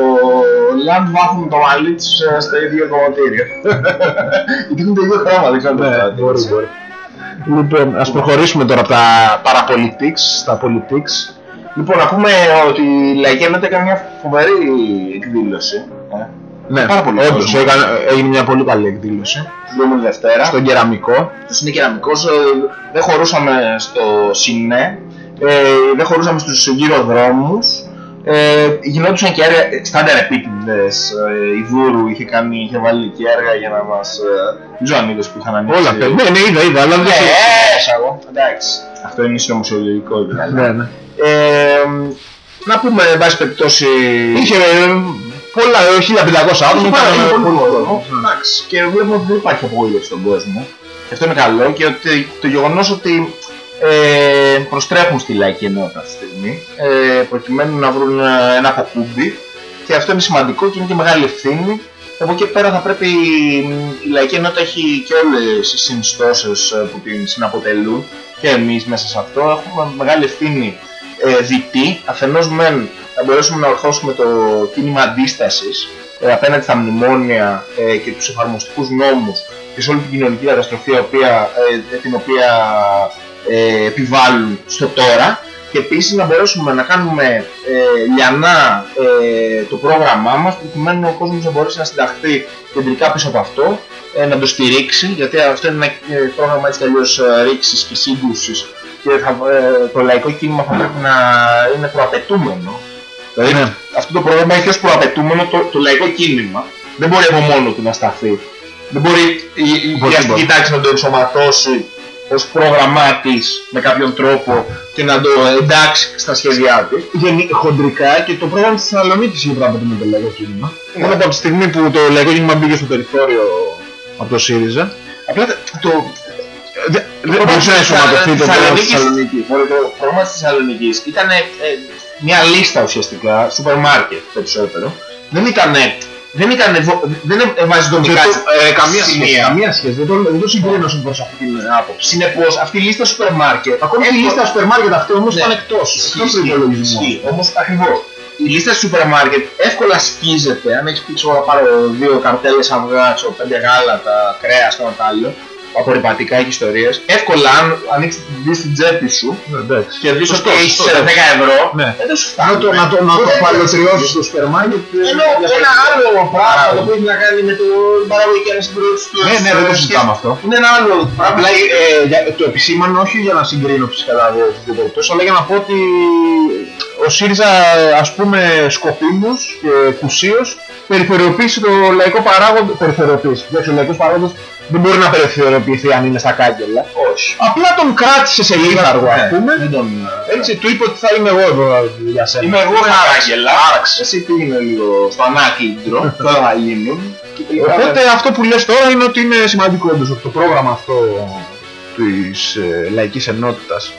Λαντ βάφουν το μαλλί τους ε, στο ίδιο κομμωτήριο. Γιατί έχουν το ίδιο χρώμα, δεν ξέρω Ναι, τι μπορεί, μπορεί. Λοιπόν, ας προχωρήσουμε τώρα από τα παραπολιτικς στα politics. Λοιπόν, να πούμε ότι η Λαϊκή Ενότητα έκανε μια φοβερή εκδήλωση. ε, Ναι, Πάρα πολύ όντως κόσμο. έκανε- έγινε μια πολύ καλή εκδήλωση. Την προηγούμενη Δευτέρα. Στον κεραμικό. στο είναι κεραμικός, ε, δεν χωρούσαμε στο ΣΥΝΕ, ε, δεν χωρούσαμε στους γύρω δρόμους, ε, γινόντουσαν και έργα στάνταρ επίτηδες, ε, η Βούρου είχε, κάνει, είχε βάλει και έργα για να μας, ε, δεν ξέρω αν είδες που είχαν ανοίξει. Όλα αυτά. Ναι, ναι, είδα, είδα, αλλά δεν Ναι, ξέρω. έσαγω. Εντάξει, αυτό είναι συνωμοσιολογικό δηλαδή. Ναι, ναι. Ε, να πούμε, εν πάση περιπτώσει, Είχε ε, πολλά, ε, 1500 άτομα. Είχε πάρα ήταν, ε, πολύ πολύ κόσμο. κόσμο. Εντάξει, και βλέπουμε ότι δεν υπάρχει απογοήτευση στον κόσμο. Και αυτό είναι καλό και ότι το γεγονός ότι ε, προστρέχουν στη λαϊκή ενότητα αυτή τη στιγμή ε, προκειμένου να βρουν ε, ένα αποκούμπι και αυτό είναι σημαντικό και είναι και μεγάλη ευθύνη. Από εκεί πέρα θα πρέπει η λαϊκή ενότητα έχει και όλες τις συνιστώσεις ε, που την συναποτελούν και εμείς μέσα σε αυτό έχουμε μεγάλη ευθύνη ε, διτή. Αφενός μεν να μπορέσουμε να ορθώσουμε το κίνημα αντίστασης ε, απέναντι στα μνημόνια ε, και τους εφαρμοστικούς νόμους και σε όλη την κοινωνική καταστροφή η οποία, ε, την οποία ε, επιβάλλουν στο τώρα και επίσης να μπορέσουμε να κάνουμε ε, λιανά ε, το πρόγραμμά μας προκειμένου ο κόσμος να μπορέσει να συνταχθεί κεντρικά πίσω από αυτό ε, να το στηρίξει γιατί αυτό είναι ένα ε, πρόγραμμα έτσι κι αλλιώς ε, ρήξης και σύγκρουσης και θα, ε, το λαϊκό κίνημα θα πρέπει να είναι προαπαιτούμενο Δηλαδή Ναι. αυτό το πρόγραμμα έχει ως προαπαιτούμενο το, το λαϊκό κίνημα. Δεν μπορεί από μόνο του να σταθεί. Δεν μπορεί η, η, η αστική Οπωσδήποτε. τάξη να το ενσωματώσει ως πρόγραμμά της με κάποιον τρόπο και να το εντάξει στα σχέδιά της. Γενι- Χοντρικά και το πρόγραμμα της Θεσσαλονίκης είχε πράγματι με το λαϊκό κίνημα. Ναι. Μόνο από τη στιγμή που το λαϊκό κίνημα μπήκε στο περιθώριο από το ΣΥΡΙΖΑ. Απλά το, Δεν το πρόγραμμα μπορούσε να της ενσωματωθεί το πρόγραμμα της Θεσσαλονίκης- Θεσσαλονίκης. Μωρέ, το πρόγραμμα της Θεσσαλονίκης ήταν ε, μια λίστα ουσιαστικά, σούπερ μάρκετ περισσότερο. Δεν ήταν, δεν ήταν, δεν έβαζε Δεν δομικά το- ε, Καμία σχέση. σημεία. Καμία σχέση. Δεν το, δεν το συγκρίνω προς αυτή την άποψη. Συνεπώς αυτή η λίστα σούπερ μάρκετ Ακόμη και η εύκολα- λίστα σούπερ μάρκετ αυτή όμως Ναι. ήταν εκτός. Εκτός του υπολογισμού. Ισχύει, όμως ακριβώς. Η λίστα του σούπερ μάρκετ εύκολα σκίζεται, αν έχεις πει ξέρω, να πάρω δύο καρτέλες αυγά, ξέρω, πέντε γάλατα, κρέας, το ένα τ' άλλο, απορριπαντικά και ιστορίες, εύκολα αν ανοίξεις την δεις στην τσέπη σου Ναι, εντάξει. και δεις ότι Σωστό, έχεις σωστό. 10 ευρώ, Ναι. δεν θα σου Να φτάνει. το, να το, να το Δεν- παλαιοτριώσεις στο σούπερ μάρκετ. ε, Ενώ διαφορετικά. ένα άλλο πράγμα το οποίο έχει να κάνει με το παραγωγή και ανασυγκρότηση του Ναι, ναι, δεν το συζητάμε αυτό. Είναι ένα άλλο πράγμα. Απλά ε, για- το επισήμανα όχι για να συγκρίνω φυσικά τα δύο τις δύο περιπτώσεις, αλλά για να πω ότι ο ΣΥΡΙΖΑ ας πούμε σκοπίμως και κουσίως περιθωριοποίησε το λαϊκό παράγοντα, περιθωριοποίησε, εντάξει, ο λαϊκός παράγοντας δεν μπορεί να περιθωριοποιηθεί αν είναι στα κάγκελα. Όχι. Απλά τον κράτησε σε λίθαργο ας Ναι, πούμε, δεν τον... έτσι, του είπε ότι θα είμαι εγώ εδώ για σένα. Είμαι εγώ Άγγελα. Εσύ πήγαινε λίγο στο ανάκλητρο. Τώρα θα γίνουν. Και τελικά Οπότε αυτό που λες τώρα είναι ότι είναι σημαντικό όντως ότι το πρόγραμμα αυτό της ε, λαϊκής ενότητας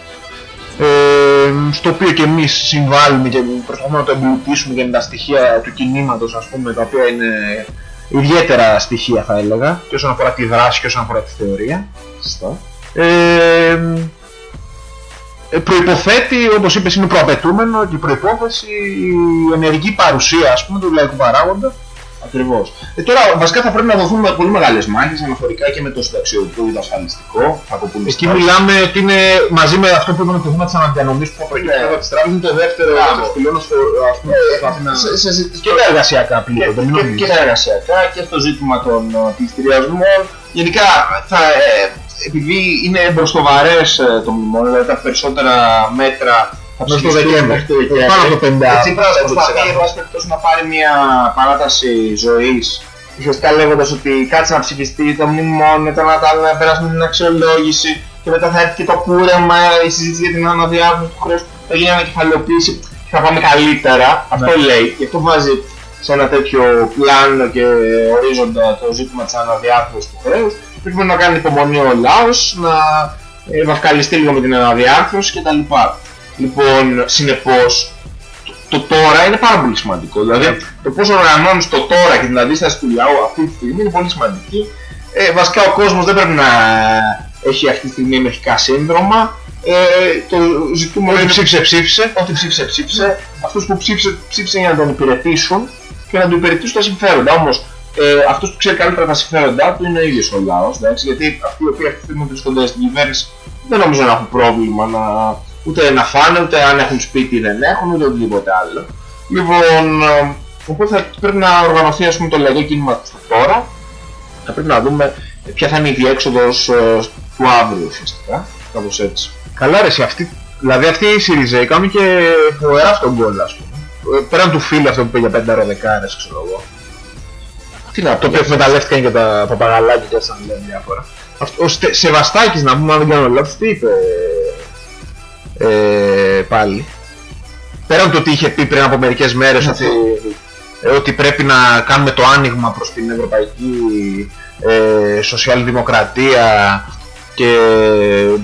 ε, στο οποίο και εμείς συμβάλλουμε και προσπαθούμε να το εμπλουτίσουμε για τα στοιχεία του κινήματος ας πούμε τα οποία είναι ιδιαίτερα στοιχεία θα έλεγα. Και όσον αφορά τη δράση και όσον αφορά τη θεωρία. Σωστά. ε, ε, προϋποθέτει, όπως είπες, είναι προαπαιτούμενο και προϋπόθεση η ενεργή παρουσία ας πούμε του λαϊκού παράγοντα Ακριβώς. Ε, τώρα βασικά θα πρέπει να δοθούν πολύ μεγάλες μάχες αναφορικά και με το συνταξιωτικό ή το ασφαλιστικό. Θα το πούμε Εκεί στα- μιλάμε ότι είναι μαζί με αυτό που είπαμε το θέμα της αναδιανομής που προκύπτει Ναι. από τις τράπεζες είναι το δεύτερο Μπράβο. πυλώνος που ας πούμε προσπαθεί να... σε, σε, σε, Και τα εργασιακά πλήρως, δεν και, νομίζεις. και τα εργασιακά και στο ζήτημα των ε, πληστηριασμών. Γενικά, θα, ε, επειδή είναι μπροστοβαρές ε, το μνημόνιο, δηλαδή τα περισσότερα μέτρα θα Μέχρι το ψηφιστούν Δεκέμβρη. μέχρι το Δεκέμβρη. Πάνω από το 50. Ο Τσίπρας προσπαθεί, εν πάση περιπτώσει, να πάρει μια παράταση ζωής ουσιαστικά λέγοντας ότι κάτσε να ψηφιστεί το μνημόνιο, μετά να, τα, να περάσουμε την αξιολόγηση και μετά θα έρθει και το κούρεμα, η συζήτηση για την αναδιάρθρωση του χρέους, θα γίνει ανακεφαλαιοποίηση και θα πάμε καλύτερα. Αυτό λέει. Γι' αυτό βάζει σε ένα τέτοιο πλάνο και ορίζοντα το ζήτημα της αναδιάρθρωσης του χρέους. Πρέπει να κάνει υπομονή ο λαός, να ε, βαφκαλιστεί λίγο με την αναδιάρθρωση κτλ. Λοιπόν, συνεπώς, το, το τώρα είναι πάρα πολύ σημαντικό. Δηλαδή, το πώς οργανώνεις το τώρα και την αντίσταση του λαού αυτή τη στιγμή είναι πολύ σημαντική. Ε, βασικά ο κόσμος δεν πρέπει να έχει αυτή τη στιγμή ενοχικά σύνδρομα. Ε, το ζητούμενο Ό,τι είναι ψήφισε, ψήφισε. Ό,τι ψήφισε, ψήφισε. Αυτούς που ψήφισε, ψήφισε για να τον υπηρετήσουν και να του υπηρετήσουν τα συμφέροντα. Όμως, ε, αυτός που ξέρει καλύτερα τα συμφέροντά του είναι ο ίδιος ο λαός. Εντάξει, γιατί αυτοί οι οποίοι αυτή τη στιγμή βρίσκονται στην κυβέρνηση δεν νομίζω να έχουν πρόβλημα να, ούτε να φάνε, ούτε αν έχουν σπίτι δεν έχουν, ούτε οτιδήποτε άλλο. Λοιπόν, ε, οπότε θα πρέπει να οργανωθεί ας πούμε, το λαϊκό κίνημα στο τώρα. Θα πρέπει να δούμε ποια θα είναι η διέξοδος ε, του αύριο ουσιαστικά. Κάπως έτσι. Καλά ρε, εσύ, αυτή, δηλαδή αυτοί οι Σιριζέοι κάνουν και φοβερά αυτόν τον γκολ, ας πούμε. Ε, Πέραν του φίλου αυτό που είπε για πέντε δεκάρες, ξέρω εγώ. Τι να Το πω, οποίο εκμεταλλεύτηκαν και τα παπαγαλάκια και έτσι να λένε διάφορα. Αυτό, ο Στε, Σεβαστάκης, να πούμε, αν δεν κάνω λάθος, τι είπε ε, πάλι. Πέραν το ότι είχε πει πριν από μερικές μέρες ότι, ε, ότι πρέπει να κάνουμε το άνοιγμα προς την ευρωπαϊκή ε, σοσιαλδημοκρατία και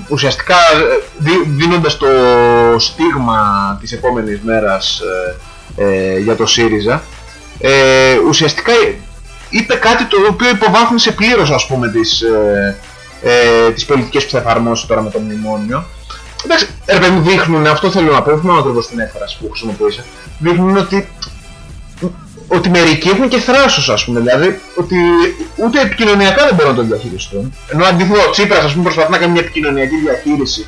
ουσιαστικά ε, δι, δίνοντας το στίγμα της επόμενης μέρας ε, ε, για το ΣΥΡΙΖΑ ε, ουσιαστικά είπε κάτι το οποίο υποβάθμισε πλήρως ας πούμε τις, ε, ε, τις πολιτικές που θα εφαρμόσει τώρα με το μνημόνιο Εντάξει, ρε παιδί μου, δείχνουν, αυτό θέλω να πω, δεν θυμάμαι ακριβώς την έκφραση που χρησιμοποίησα. Δείχνουν ότι, ότι μερικοί έχουν και θράσος, ας πούμε. Δηλαδή, ότι ούτε επικοινωνιακά δεν μπορούν να το διαχειριστούν. Ενώ αντίθετα ο Τσίπρας, ας πούμε, προσπαθεί να κάνει μια επικοινωνιακή διαχείριση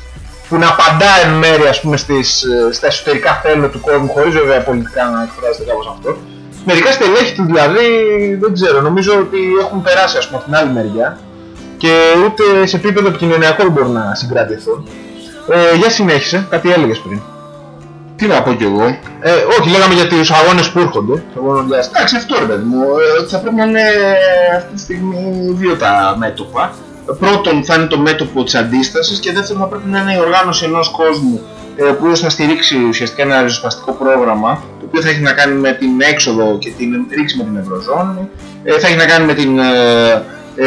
που να απαντά εν μέρει, ας πούμε, στις, ε, στα εσωτερικά θέλω του κόσμου, χωρίς βέβαια πολιτικά να εκφράζεται κάπως αυτό. Μερικά στελέχη του δηλαδή, δεν ξέρω, νομίζω ότι έχουν περάσει, ας πούμε, από την άλλη μεριά και ούτε σε επίπεδο επικοινωνιακό δεν μπορούν να συγκρατηθούν. Ε, για συνέχισε, κάτι έλεγες πριν. Τι να πω κι εγώ. Ε, όχι, λέγαμε για τους αγώνες που έρχονται. Το επόμενο διάστημα. Εντάξει, αυτό ρε παιδί μου, ε, ότι θα πρέπει να είναι αυτή τη στιγμή δύο τα μέτωπα. Πρώτον θα είναι το μέτωπο της αντίστασης και δεύτερον θα πρέπει να είναι η οργάνωση ενός κόσμου ε, ο οποίος θα στηρίξει ουσιαστικά ένα ριζοσπαστικό πρόγραμμα το οποίο θα έχει να κάνει με την έξοδο και την ρήξη με την Ευρωζώνη, ε, θα έχει να κάνει με την ε, ε,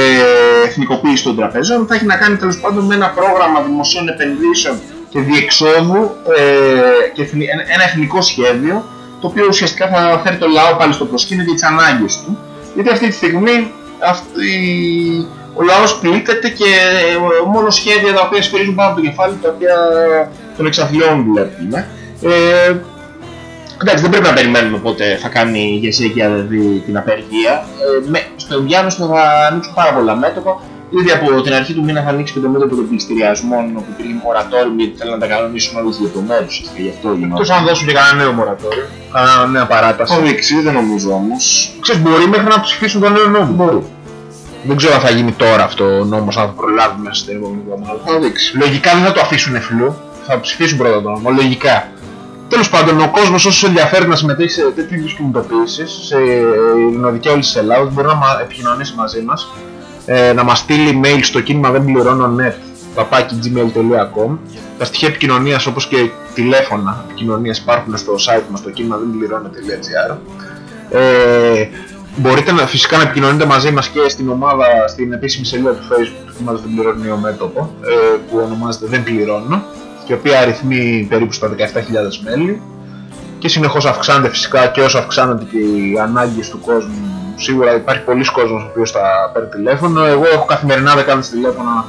εθνικοποίηση των τραπεζών, θα έχει να κάνει τέλος πάντων με ένα πρόγραμμα δημοσίων επενδύσεων και διεξόδου ε, και εθνι- ένα- ένα εθνικό σχέδιο το οποίο ουσιαστικά θα φέρει το λαό πάλι στο προσκήνιο και τις ανάγκες του γιατί αυτή τη στιγμή αυτή, ο λαός πλήττεται και ε, μόνος σχέδια τα οποία σφυρίζουν πάνω από το κεφάλι τα οποία τον εξαθλιώνουν βλέπουμε. Ε, εντάξει, δεν πρέπει να περιμένουμε πότε θα κάνει η ηγεσία και η την απεργία. Ε, με, στο ενδιάμεσο θα ανοίξουν πάρα πολλά μέτωπα. Ήδη από την αρχή του μήνα θα ανοίξει και το μέτωπο των πληστηριασμών όπου υπήρχε μορατόριο γιατί θέλουν να τα κανονίσουν όλες τις λεπτομέρειες και γι' αυτό Εκτός γινόταν. αν δώσουν και κανένα νέο μορατόριο, κανένα νέα παράταση. Το δείξει, δεν νομίζω όμως. Ξέρεις, μπορεί μέχρι να ψηφίσουν τον νέο νόμο. Μπορεί. Δεν ξέρω αν θα γίνει τώρα αυτό ο νόμος, αν θα προλάβει μέσα στην επόμενη εβδομάδα. Θα δείξει. Λογικά δεν θα το αφήσουν φλού, θα ψηφίσουν πρώτα τον νόμο, λογικά. Τέλος πάντων, ο κόσμος όσος ενδιαφέρει να συμμετέχει σε τέτοιου είδους κινητοποιήσεις, σε ειρηνοδικαία όλης της Ελλάδας, μπορεί να μα- επικοινωνήσει μαζί μας, ε, να μας στείλει mail στο κίνημα δεν πληρώνω net, παπάκι gmail.com. Τα στοιχεία επικοινωνίας όπως και τηλέφωνα επικοινωνίας υπάρχουν στο site μας, στο κίνημα δεν πληρώνω.gr. Ε, μπορείτε να, φυσικά να επικοινωνείτε μαζί μας και στην ομάδα, στην επίσημη σελίδα του facebook του κίνηματος δεν πληρώνει ο μέτωπο, ε, που ονομάζεται δεν πληρώνω. Η οποία αριθμεί περίπου στα 17.000 μέλη και συνεχώς αυξάνεται φυσικά και όσο αυξάνονται και οι ανάγκες του κόσμου σίγουρα υπάρχει πολλοί κόσμος ο οποίος θα παίρνει τηλέφωνο εγώ έχω καθημερινά δεκάδες τηλέφωνα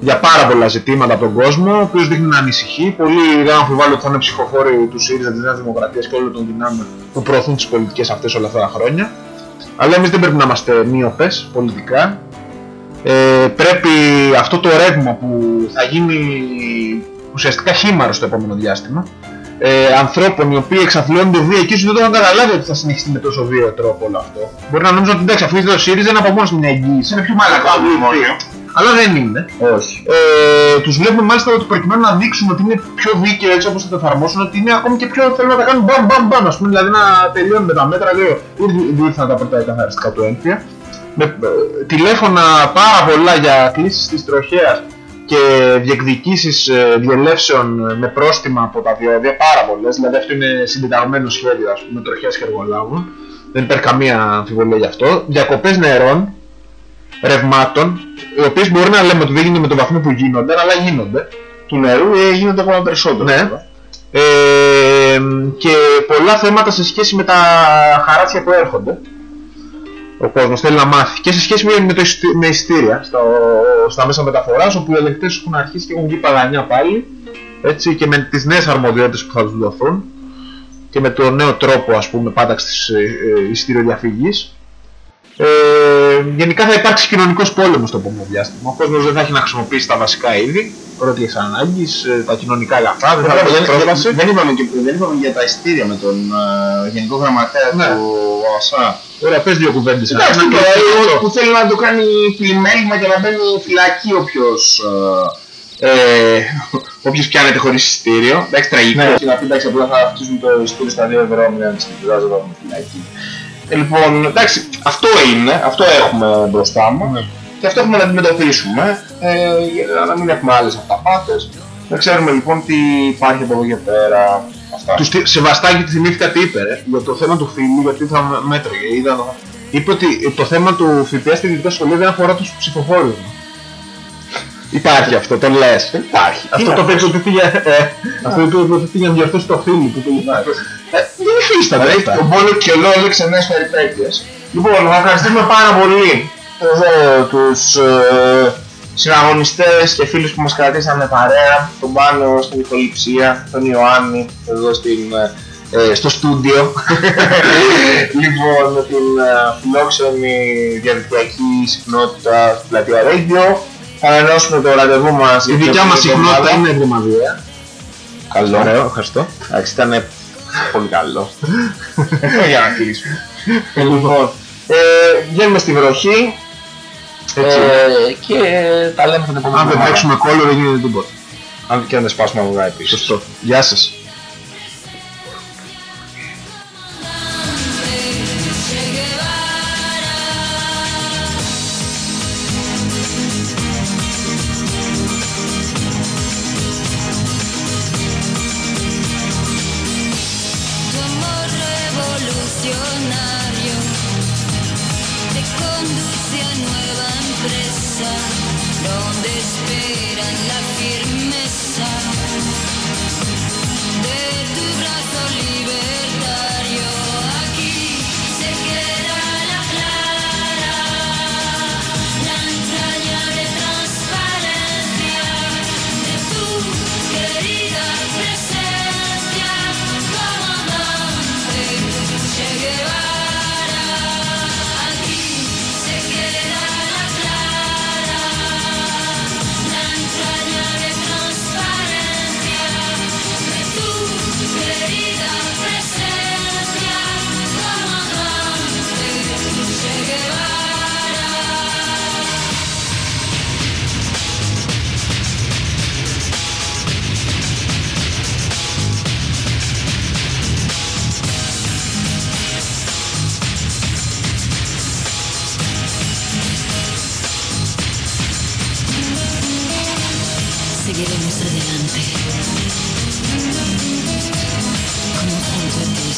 για πάρα πολλά ζητήματα από τον κόσμο, ο οποίος δείχνει να ανησυχεί. Πολλοί δεν αμφιβάλλω ότι θα είναι ψηφοφόροι του ΣΥΡΙΖΑ, της Νέας Δημοκρατίας και όλων των δυνάμεων που προωθούν τις πολιτικές αυτές όλα αυτά τα χρόνια. Αλλά εμείς δεν πρέπει να είμαστε μείωπες πολιτικά. Ε, πρέπει αυτό το ρεύμα που θα γίνει ουσιαστικά χήμαρο στο επόμενο διάστημα ε, ανθρώπων οι οποίοι εξαθλιώνονται βία και ίσως δεν το έχουν καταλάβει ότι θα συνεχιστεί με τόσο βίαιο τρόπο όλο αυτό. Μπορεί να νόμιζαν ότι εντάξει, αφού ήρθε ο ΣΥΡΙΖΑ είναι από μόνος μια εγγύηση, είναι πιο μαλακά μνημόνιο. Αλλά δεν είναι. Όχι. Ε, τους βλέπουμε μάλιστα ότι προκειμένου να δείξουν ότι είναι πιο δίκαιο έτσι όπως θα το εφαρμόσουν, ότι είναι ακόμη και πιο θέλουν να τα κάνουν μπαμ μπαμ μπαμ, ας πούμε, δηλαδή να τελειώνουν με τα μέτρα, λέω, ήδη ήρθαν τα πρώτα καθαριστικά του έμφυα. Με ε, τηλέφωνα πάρα πολλά για κλήσεις της τροχέας και διεκδικήσεις ε, διελεύσεων με πρόστιμα από τα διόδια, πάρα πολλές, δηλαδή αυτό είναι συντεταγμένο σχέδιο, ας πούμε, τροχέας και εργολάβων. Δεν υπάρχει καμία αμφιβολία γι' αυτό. Διακοπές νερών, ρευμάτων, οι οποίες μπορεί να λέμε ότι δεν γίνονται με τον βαθμό που γίνονται, αλλά γίνονται. Του νερού ε, γίνονται ακόμα περισσότερο. Ναι. Ε, και πολλά θέματα σε σχέση με τα χαράτσια που έρχονται. Ο κόσμος θέλει να μάθει. Και σε σχέση με, με, το, ειστη- με ειστήρια στο, στα μέσα μεταφοράς, όπου οι ελεγκτές έχουν αρχίσει και έχουν βγει παγανιά πάλι. Έτσι, και με τις νέες αρμοδιότητες που θα τους δοθούν και με το νέο τρόπο ας πούμε πάταξης της ε, ε, εισιτηριοδιαφυγής ε, γενικά θα υπάρξει κοινωνικός πόλεμος στο επόμενο διάστημα. Ο κόσμος δεν θα έχει να χρησιμοποιήσει τα βασικά είδη, πρώτης ανάγκης, ε, τα κοινωνικά αγαθά, δεν θα Δεν, έχει πρόσβαση. δεν, δεν, είπαμε και, δεν είπαμε για τα ειστήρια με τον ε, Γενικό Γραμματέα Ναι. του ΟΑΣΑ. Ωραία, πες δύο κουβέντες. Εντάξει, Να τώρα, κλείσουμε ε, αυτό. που θέλει να το κάνει πλημέλημα και να μπαίνει φυλακή όποιος, ε, ε, όποιος πιάνεται χωρίς ειστήριο. Εντάξει, τραγικό. Ναι. Και να πει εντάξει, απλά θα αυξήσουν το ειστήριο στα 2 ευρώ, μην ανησυχητάς εδώ με φυλακή. Ε, λοιπόν, εντάξει, αυτό είναι, αυτό έχουμε μπροστά μας Ναι. και αυτό έχουμε να αντιμετωπίσουμε ε, για να μην έχουμε άλλες αυταπάτες. Να ξέρουμε λοιπόν τι υπάρχει από εδώ και πέρα. Αυτά. Του στη- Σεβαστάκη τη θυμήθηκα τι είπε ρε, για το θέμα του φίλου, γιατί θα μέτρηγε. Είδα, το- είπε ότι το θέμα του ΦΠΑ στην ιδιωτικά σχολεία δεν αφορά τους ψηφοφόρους. Υπάρχει αυτό, το λες. Δεν υπάρχει. Αυτό το οποίο ότι πήγε, ε, αυτό το οποίο πήγε να διορθώσει το φίλο που πήγε. Ε, Δεν υφίσταται Δηλαδή, αυτά. τον Πόλο και έδειξε νέες περιπέτειες. Λοιπόν, να ευχαριστούμε πάρα πολύ εδώ τους ε, συναγωνιστές και φίλους που μας κρατήσανε παρέα, τον Πάνο στην ηχοληψία, τον Ιωάννη εδώ στην, ε, στο στούντιο. λοιπόν, την ε, φιλόξενη διαδικτυακή συχνότητα στην πλατεία Radio. Θα ανανεώσουμε το ραντεβού μας. Η για δικιά την μας εβδομάδα. συχνότητα είναι εβδομαδιαία. Καλό. Ωραίο, ευχαριστώ. Εντάξει, ήταν πολύ καλό. Για να κλείσουμε. λοιπόν, ε, βγαίνουμε στη βροχή Έτσι. ε, και τα λέμε την επόμενη Αν δεν εβδομάδα. παίξουμε κόλλο δεν γίνεται τίποτα. Αν και αν δεν σπάσουμε αυγά επίσης. Σωστό. Γεια σας.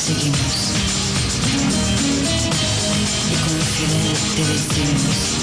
seguimos. Y con el final te vencemos.